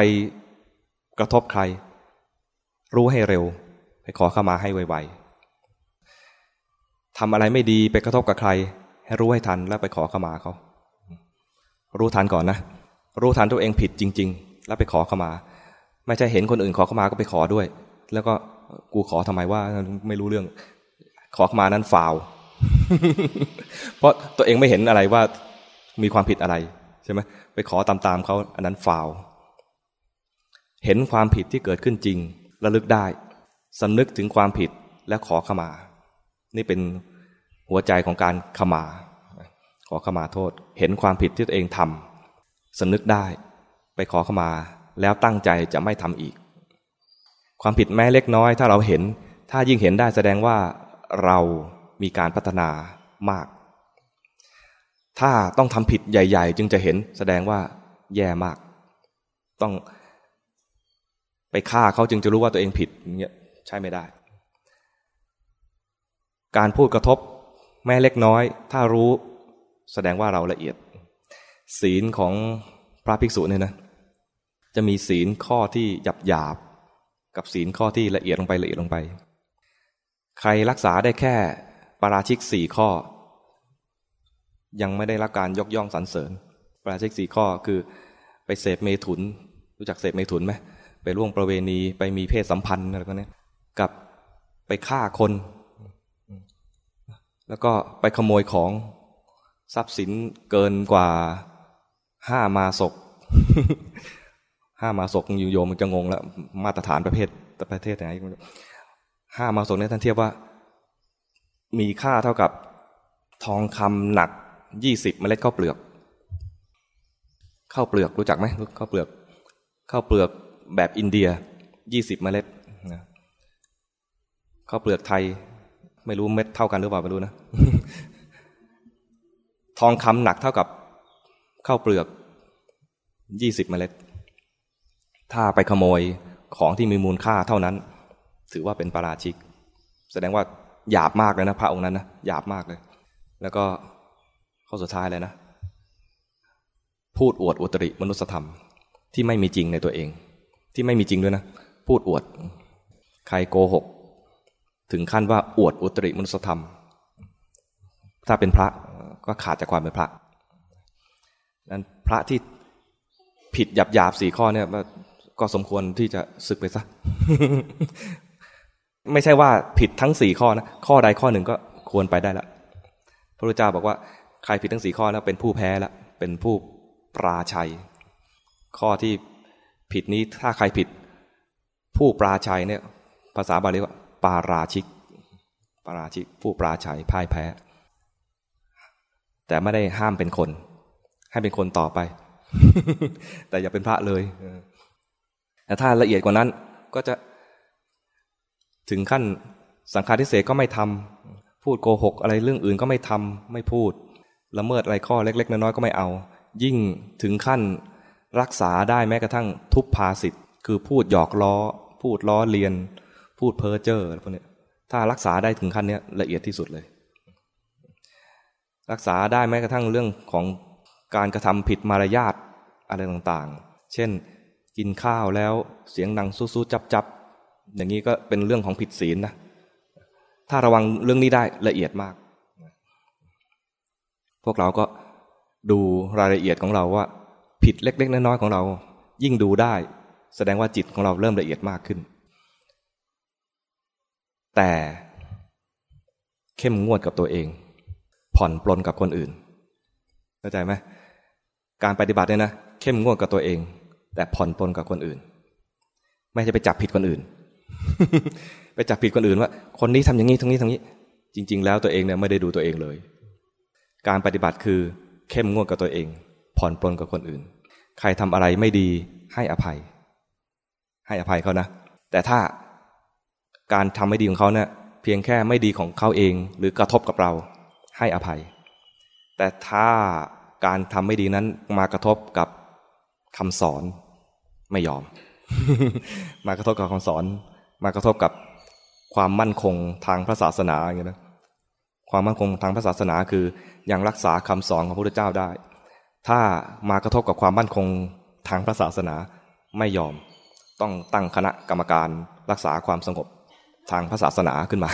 กระทบใคร รู้ให้เร็ว ไปขอเข้ามาให้ไวๆทำอะไรไม่ดีไปกระทบกับใคร ให้รู้ให้ทันแล้วไปขอเข้ามาเขา รู้ทันก่อนนะ รู้ทันตัวเองผิดจริง ๆ แล้วไปขอเข้ามา ไม่ใช่เห็นคนอื่นขอเข้ามาก็ไปขอด้วย แล้วก็กูขอทำไมว่าไม่รู้เรื่อง ขอเข้ามานั้นฟาวเพราะตัวเองไม่เห็นอะไรว่ามีความผิดอะไร ช่ไหมไปขอตามๆเขาอันนั้นฟาวเห็นความผิดที่เกิดขึ้นจริง ระลึกได้สำนึกถึงความผิดและขอขมา นี่เป็นหัวใจของการขมา ขอขมาโทษ เห็นความผิดที่ตัวเองทำสำนึกได้ ไปขอขมา แล้วตั้งใจจะไม่ทำอีก ความผิดแม้เล็กน้อย ถ้าเราเห็น ถ้ายิ่งเห็นได้แสดงว่าเรามีการพัฒนามาก ถ้าต้องทำผิดใหญ่ ๆ จึงจะเห็นแสดงว่าแย่มาก ต้องไปฆ่าเขาจึงจะรู้ว่าตัวเองผิดเงี้ยใช่ไม่ได้ การพูดกระทบแม้เล็กน้อย ถ้ารู้แสดงว่าเราละเอียด ศีลของพระภิกษุเนี่ยนะจะมีศีลข้อที่หยาบหยาบกับศีลข้อที่ละเอียดลงไปละเอียดลงไป ใครรักษาได้แค่ปราชิกสี่ข้อ ยังไม่ได้รับการยกย่องสรรเสริญ ปราชิกสี่ข้อคือไปเสพเมถุน รู้จักเสพเมถุนไหมไปร่วงประเวณีไปมีเพศสัมพันธ์อะไรพวกนี้กับไปฆ่าคน แล้วก็ไปขโมยของทรัพย์สินเกินกว่าห้ามาศกห้ามาศกอยู่โยมมันจะงงแล้วมาตรฐานประเภทประเทศไหนห้ามาศกเนี่ยท่านเทียบว่า มีค่าเท่ากับทองคำหนัก ยี่สิบเมล็ดข้าวเปลือกข้าวเปลือกรู้จักไหมข้าวเปลือกข้าวเปลือกแบบอินเดียยี่สิบเมล็ดข้าวเปลือกไทย ไม่รู้เม็ดเท่ากันหรือเปล่าไม่รู้นะ ทองคำหนักเท่ากับข้าวเปลือกยี่สิบเมล็ด ถ้าไปขโมยของที่มีมูลค่าเท่านั้น ถือว่าเป็นปาราชิก แสดงว่าหยาบมากเลยนะพระองค์นั้นนะหยาบมากเลย แล้วก็ ข้อสุดท้ายเลยนะ พูดอวดอุตริมนุสธรรม ที่ไม่มีจริงในตัวเอง ที่ไม่มีจริงด้วยนะ พูดอวด ใครโกหก ถึงขั้นว่าอวดอุตริมนุสธรรม ถ้าเป็นพระก็ขาดจากความเป็นพระนั้นพระที่ผิดหยาบหยาบสี่ข้อเนี่ยก็สมควรที่จะศึกไปซะ ไม่ใช่ว่าผิดทั้งสี่ข้อนะ ข้อใดข้อหนึ่งก็ควรไปได้ละ พระพุทธเจ้าบอกว่า ใครผิดทั้งสี่ข้อแล้วเป็นผู้แพ้แล้วเป็นผู้ปราชัย ข้อที่ผิดนี้ถ้าใครผิด ผู้ปราชัยเนี่ย ภาษาบาลีว่า ปาราชิก ปาราชิก ผู้ปราชัยพ่ายแพ้ แต่ไม่ได้ห้ามเป็นคน ให้เป็นคนต่อไป แต่อย่าเป็นพระเลยแต่ถ้าละเอียดกว่านั้นก็จะถึงขั้นสังฆาทิเศษก็ไม่ทำพูดโกหกอะไรเรื่องอื่นก็ไม่ทำไม่พูด ละเมิดอะไรข้อเล็ก ๆ น้อยๆก็ไม่เอา ยิ่งถึงขั้นรักษาได้แม้กระทั่งทุพภาสิทธ์คือพูดหยอกล้อ พูดล้อเลียน พูดเพ้อเจ้อพวกนี้ถ้ารักษาได้ถึงขั้นนี้ละเอียดที่สุดเลย รักษาได้แม้กระทั่งเรื่องของการกระทำผิดมารยาทอะไรต่างๆ เช่น กินข้าวแล้วเสียงดังสู้ๆจับๆอย่างนี้ก็เป็นเรื่องของผิดศีลนะถ้าระวังเรื่องนี้ได้ละเอียดมาก พวกเราก็ดูรายละเอียดของเราว่า ผิดเล็ก ๆ น้อยๆของเรา ยิ่งดูได้ แสดงว่าจิตของเราเริ่มละเอียดมากขึ้น แต่เข้มงวดกับตัวเอง ผ่อนปลนกับคนอื่นเข้าใจไหมการปฏิบัติเนี่ยนะเข้มงวดกับตัวเอง แต่ผ่อนปลนกับคนอื่น ไม่ใช่ไปจับผิดคนอื่น ไปจับผิดคนอื่นว่า คนนี้ทำอย่างนี้ทั้งนี้ทั้งนี้ จริง ๆ แล้วตัวเองเนี่ยไม่ได้ดูตัวเองเลย การปฏิบัติคือเข้มงวดกับตัวเอง ผ่อนปลนกับคนอื่น ใครทำอะไรไม่ดีให้อภัย ให้อภัยเขานะ แต่ถ้าการทำไม่ดีของเขาเนี่ยเพียงแค่ไม่ดีของเขาเอง หรือกระทบกับเรา ให้อภัย แต่ถ้าการทำไม่ดีนั้นมากระทบกับคำสอนไม่ยอม มากระทบกับคำสอน มากระทบกับความมั่นคงทางพระศาสนาอย่างเงี้ยนะ ความมั่นคงทางศาสนาคือยังรักษาคำสอนของพระพุทธเจ้าได้ ถ้ามากระทบกับความมั่นคงทางศาสนาไม่ยอม ต้องตั้งคณะกรรมการรักษาความสงบทางศาสนาขึ้นมา